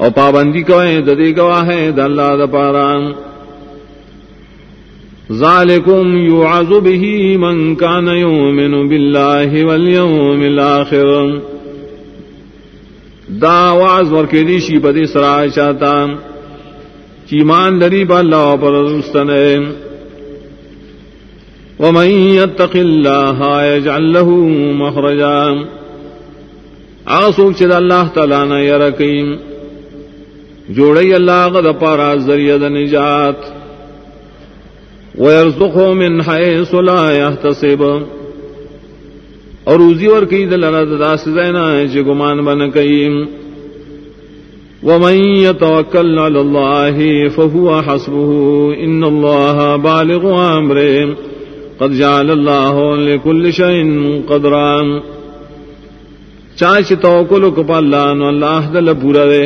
او پابندی کوئے ددے گواہ د اللہ د پارام ذالکم یعذ به من کان یؤمن بالله والیوم الاخر دا آواز ورکی دی شی پدی چاہتا چیمان تام با اللہ پر ومن یتق اللہ یجعل مخرجا چید اللہ تلا نقیم جوڑی اللہ غد د پارا زرید نجات ویرزقو من حیث لا یحتسبم اور اوزی اور کئی دل رد دا ہے چی گمان بن کئی ومن یتوکل علی اللہ فہو حسبه ان اللہ بالغ عمر قد جعل اللہ لکل شئین قدران چاچی توکل کپا اللہ نو اللہ دل پورا دے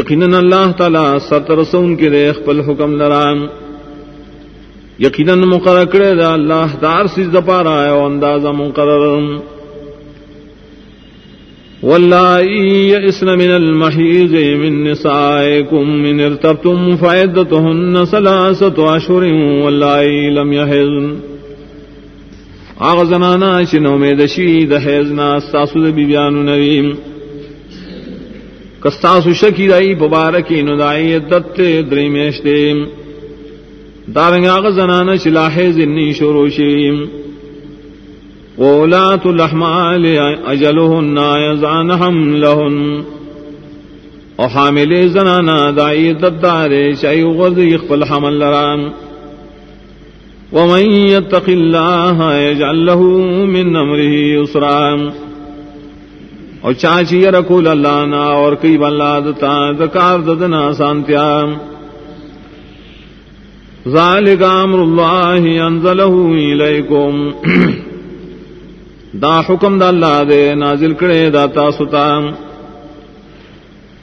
یقینا اللہ تعالی سترسون کے دے خپل حکم لران یقیناً مقرر کرے دا اللہ دار سی دا پارا ہے و انداز مقرر واللائی اسن من المحیض من نسائکم من ارتبتم فائدتہن سلاست عشر واللائی لم یحضن آغ زنانا چنو میں دشید حیزنا استاسو دا بی بیان نویم کستاسو شکی دائی پبارکی ندائی دت دریمیشتیم دا دارنگا زنانا شلاح زنی شروشیم شیم قولات الحمال اجلوہ نائزان حملہن او حامل زنانا دائی ددار شای غزیق پل حمل لران ومن یتق اللہ اجعل لہو من امره اسران او چاچی رکول اللہ نا اور قیب اللہ دتا دکار ددنا سانتیان ذالک امر اللہ انزلہ الیکم دا حکم دا اللہ دے نازل کرے دا تاسوتا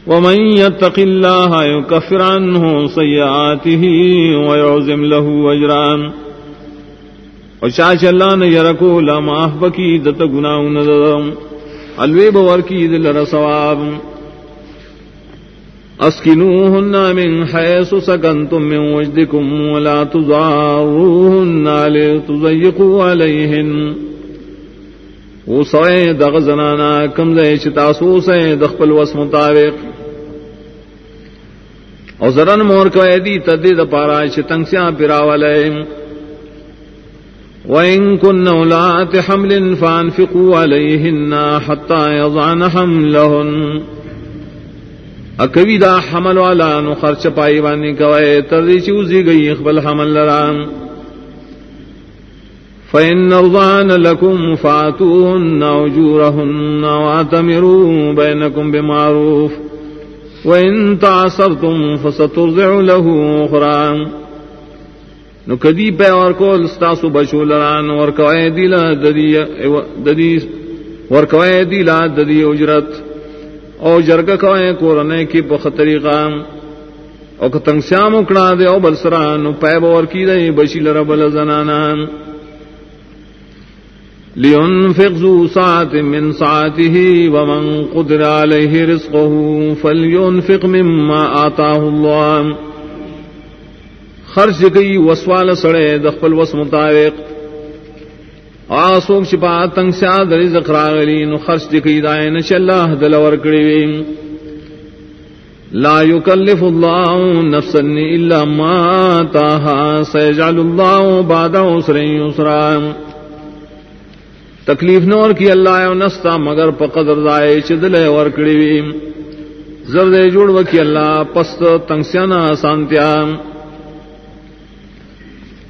ومن یتق اللہ یکفر عنہ سیئاتہ ویعظم له اجرا وشاش اللہ نیرکو لما احبکی دت گناہ نظر الویب ورکی دل رسواب ویب ورکی دل رسواب اسکو نئے سو سگن تو کمزے چیتاسو دخ پلوس متابق ازرن مورکی تدی دائ چتن سیا پیرا لائن كن لاتا حمل فانفقوا عليهن حتى يضعن حملهن اکوی دا حمل والا نو خرچ پائی وانی کوي تردی چوزی گئی خپل حمل لران فإن رضان لكم فاتوهن أجورهن واتمروا بينكم بمعروف وإن تعصرتم فسترضع له أخرى نو کدی پہ اور کول استاسو بچو لران ورکوئے دیلا ددی ورکوئے دیلا ددی اجرت او جرگ کا کورنے کی بختری قام او کتنگ سیام اکڑا دے اور بلسران اور کی بشی لربل زنانان لینفق زو سات من قدر ہی رزقه فلینفق مما آتاہ اللہ خرچ گئی وسوال سڑے دخل وس مطابق آسوک آ سو شپا تنگیا دل خرچ دکی دائ ن اللہ دلور کڑی لا یکلف اللہ نفسا الا ما تاہا سیجعل اللہ بعد عسر یسرا تکلیف نور کی اللہ یو نستا مگر پا قدر پک دلے ور ورکیم زردے جوڑ وکی اللہ پست تنگ سیانا سانتیام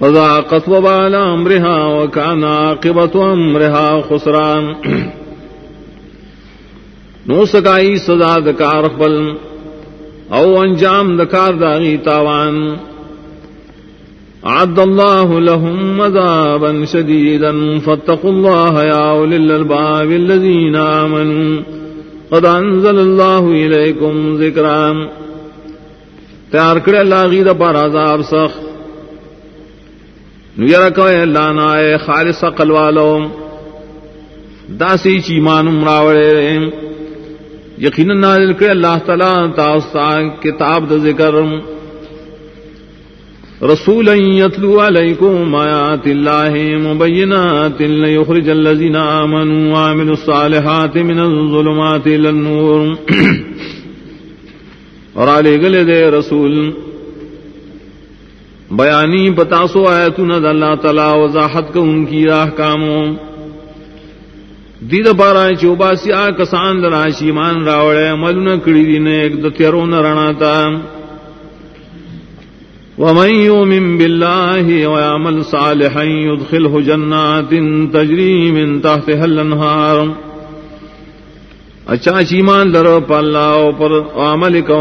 فضاقت وبال امرها وكان عاقبت امرها خسران نو سکائی سزا دکار خبل او انجام دکار داغی تاوان عد اللہ لهم مذابا شدیدا فاتقوا اللہ یا اولی الالباب الذین آمنوا قد انزل اللہ علیکم ذکران تیار کرے اللہ غید پر عذاب سخت نو یرا کو لانا اے خالص عقل والوں داسی چی مان مراوڑے یقینا نازل کرے اللہ تعالی تاسا کتاب دا ذکر رسولا یتلو علیکم آیات اللہ مبینات لیخرج الذین آمنوا وعملوا الصالحات من الظلمات الى النور اور علی گلے دے رسول بیانی بتاسو آیا تون اللہ تعالی وضاحت کو ان کی راہ کاموں دید پارا چوباسیا کسان دا چیمان راوڑ ملنا کڑی دین ایک وئی او ومن ہی امل سال ادخل ہو جنات تجري من تحتها الانهار اچھا اچاچی لرو در اللہ پر عمل کو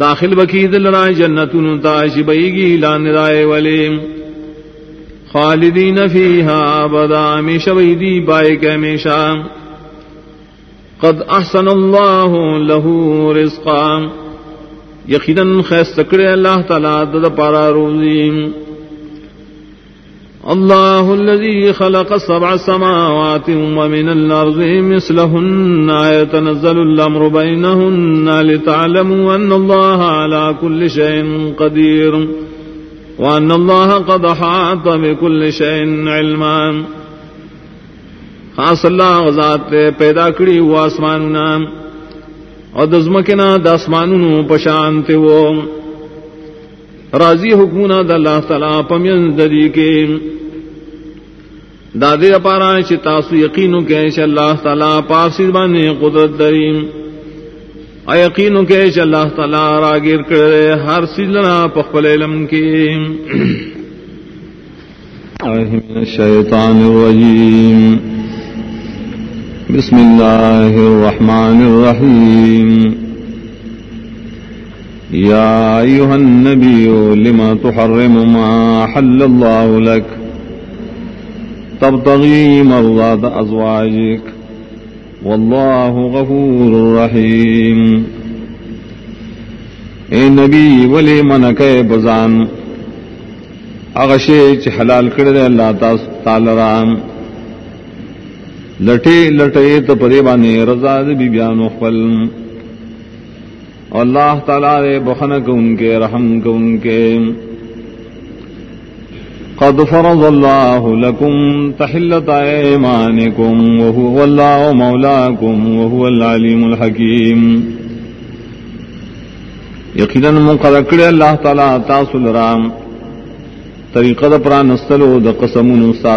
داخل بکی دلنا جنتن تاش بیگی لان رائے ولیم خالدین فیہا بدا ہمیشہ ویدی بائے کے ہمیشہ قد احسن اللہ لہو رزقا یقیدن خیست کرے اللہ تعالی دد پارا روزیم الله الله الله الذي خلق سبع سماوات ومن الأرض مثلهن يتنزل الأمر بينهن لتعلموا أن على كل شيء شيء قدير وأن قد حاط بكل علما خاص خاصا پیدا کری کڑی ادزمکنا دسمانوں پشانتی راضی حکمنا د اللہ تعالی پمین دری کے دادے اپارا سے تاسو یقینوں کے ش اللہ تعالی پاسبان قدرت دریم ا یقینوں کے ش اللہ تعالی راگیر کرے ہر سلنا پخل علم کے من الشیطان الرجیم بسم اللہ الرحمن الرحیم يا أيها النبي لما تحرم ما حل الله لك تبتغي أزواجك والله غفور رحيم اے نبی ولی من کے ولیم نزان حلال کر دے اللہ تعالی رام لٹے لٹے تو پری بانے رضاد بھی بیا نو پل اللہ تعالی بخن کو ان کے رحم کو ان کے قد فرض اللہ لکم تحلت ایمانکم وہو وہو اللہ اللہ مولاکم العلیم الحکیم یقیناً تعالی طریقہ قدرانسل کس متا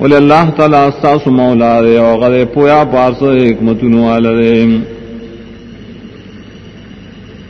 ولی اللہ تعالی استاسو مولا دے رے پویا پارس ایک متنوع دے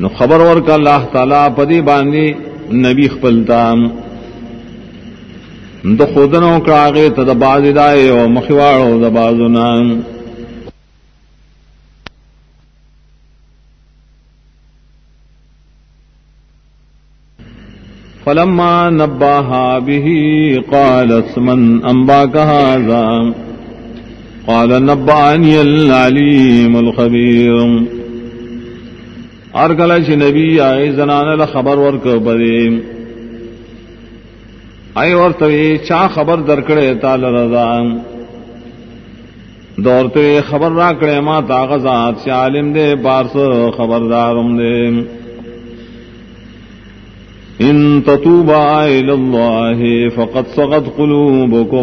نو خبر اور کا اللہ تعالی پدی باندھی نبی خپلتان ان تو خود نو کرا گے تدا باز دای او مخواڑو دا بازونا فلما نباها به قال اسمن انبا کا قال نباني العليم الخبير کل چی نبی آئے زنان خبر ورق برے آئے اور خبر درکڑے کڑے تال دور تو خبر را تاغذات سے عالم دے پارس خبردار دے ان تتوبا باہ فکت فکت کلو بکو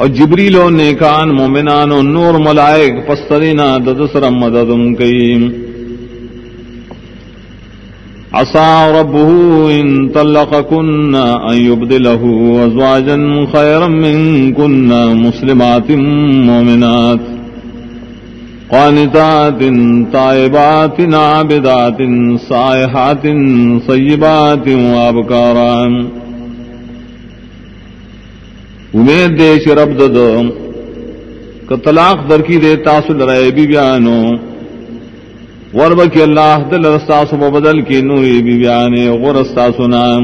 اور جبریلو نیکان نور ملائک پسترینا ربه مو مور لائک پستری نا ددرم مدد مسلمات بھوئل قانتات طائبات عابدات ناباتی سیباتی آبکار امید دے چی رب دد کا طلاق در کی دے تاسل رائے بی بیانو ورب کی اللہ دل رستاسو پا بدل کی نوری بی بیانے غور رستاسو نام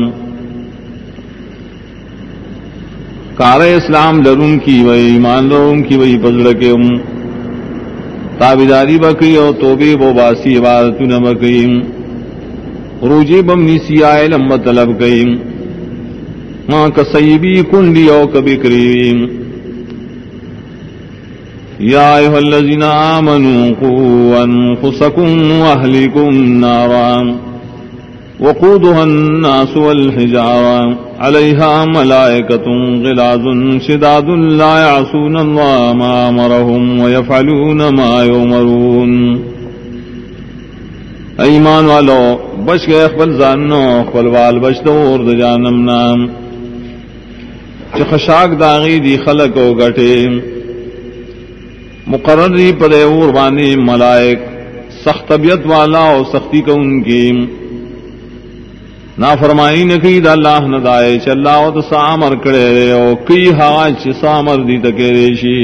کار اسلام لرون کی وئی ایمان لرون کی وئی ای پزرکی ام تابداری بکری او توبی بو باسی عبادتو نبکی ام روجی بم نیسی آئے لمبت طلب کئی کنڈی او کبھی کریم یا الذین آمنوا انفسکم نارا وقودها الناس والحجارا غلاظ شداد لا يعصون ما ما کوئی ایمان والو بش کے دور دجانم نام چې خشاک شاق داغ خلق او گٹے مقرری پرے ملائک سخت طبیعت والا سختی کو ان کی دا فرمائی ندائے چ اللہ او تو سامر کرے ہاں سامر دی تکے ریشی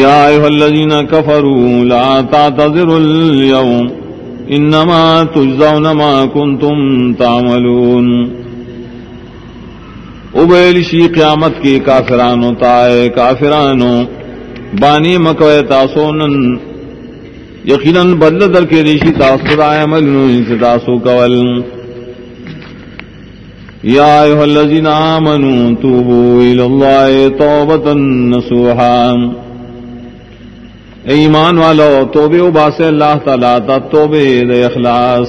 یا الذین کفروا لا تعتذروا اليوم انما تجزون ما کنتم تعملون ابیل شی قیامت کی کافرانو تائے کافرانو بانی مکو تاسونن یقیناً بدل در کے رشی تاثر آئے ملنو سے تاسو کول یا ایہو اللذین آمنو توبو الاللہ توبتا نسوحا ایمان والو توبی اباسے اللہ تعالیٰ تا توبی دے اخلاص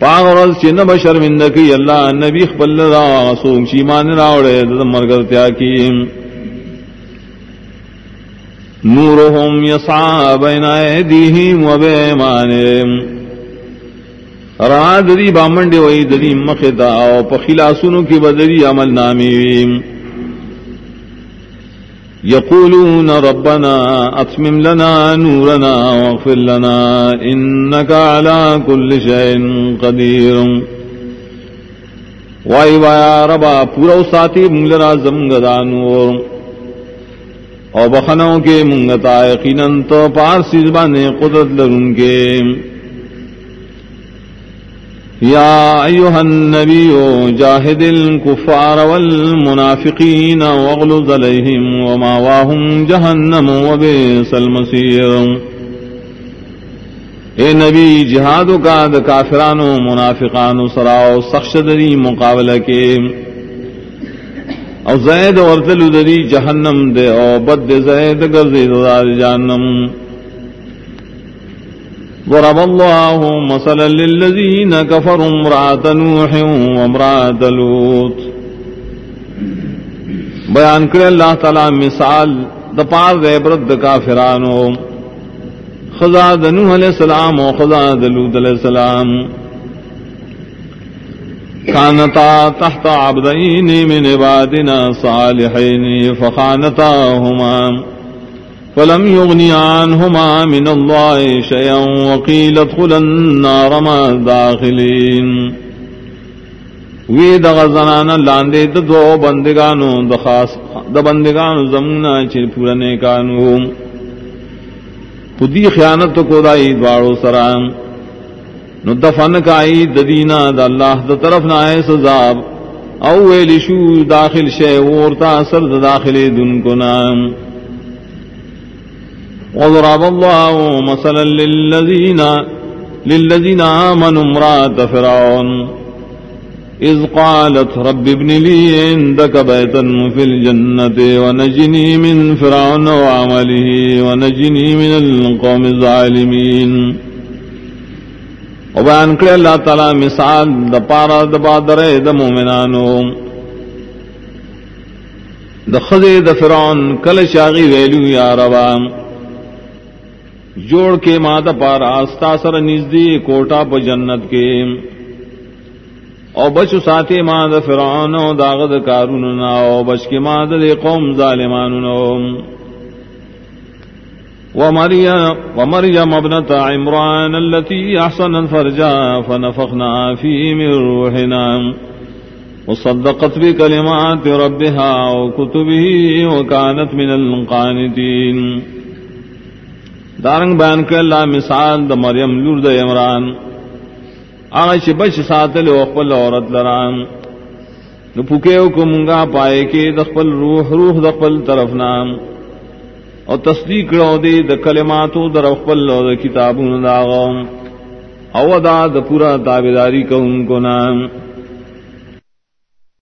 پاغ اور چن بشر مند کی اللہ نبی خپل را سوک شی مان راوڑے مرگر تیا کی نورهم یسعا بین ایدیہم و بیمانیم را دری بامنڈی وئی دری مخدا او پخلا سنو کی بدری عمل نامی ویم يقولون ربنا أتمم لنا نورنا واغفر لنا إنك على كل شيء قدير وائی وایا ربا پورا ساتھی او بخنوں کے منگتا یقیناً تو پارسی زبان قدرت لن کے يا أيها النبي جاهد الكفار والمنافقين واغلظ عليهم وما واهم جهنم وبئس المصير اے نبی جہاد و کاد کافران و منافقان و سراؤ سخشدری مقابلہ کے او زید اور تلو دری جہنم دے او بد زید گرد جانم دے ضرب الله مثلا للذين كفروا امرأة نوح وامرأة لوط بیان کرے اللہ تعالی مثال د پار دے برد کافرانو خزا د نوح علیہ السلام او خزا د علیہ السلام کانتا تحت عبدین من عبادنا صالحین فخانتاهما فلم يغني عنهما من الله شيئا وقيل ادخل النار ما داخلين وی دا غزنانا لاندے دا دو بندگانو دا خاص دا بندگانو زمنا چھے پورنے کانو پدی خیانتو کو دائی دوارو سرام نو کائی دا دینا دا اللہ دا طرف نائے سزاب او ویلی شو داخل شے ورطا سر دا داخل دن کو نام وضرب الله مثلا للذين للذين آمنوا امرأة فرعون إذ قالت رب ابن لي عندك بيتا في الجنة ونجني من فرعون وعمله ونجني من القوم الظالمين وبعن كل الله تعالى مسعد دبارة دبادر ايد مؤمنانو دخذ ايد فرعون كل شاغي ويلو يا ربان جوڑ کے ماد پارا استا سر نزدی کوٹا جنت کے او بچ ساتے ماد او داغت کارون بچ کے ماد دے قومان ہماری و عمران التی آسن فرجا فن فقنا فیم نام وہ سب دقت بھی کلیمات دہ کتبی اوکانت منل دارنگ بیان کے اللہ مثال د لور د عمران آش بچ ساتل اخبل عورت لران پکے او کو منگا پائے کے دخبل روح روح دخبل طرف نام اور تصدیق رو دے کلماتو ماتو اخبل اور د کتابوں داغم او دا د پورا داری کو ان کو نام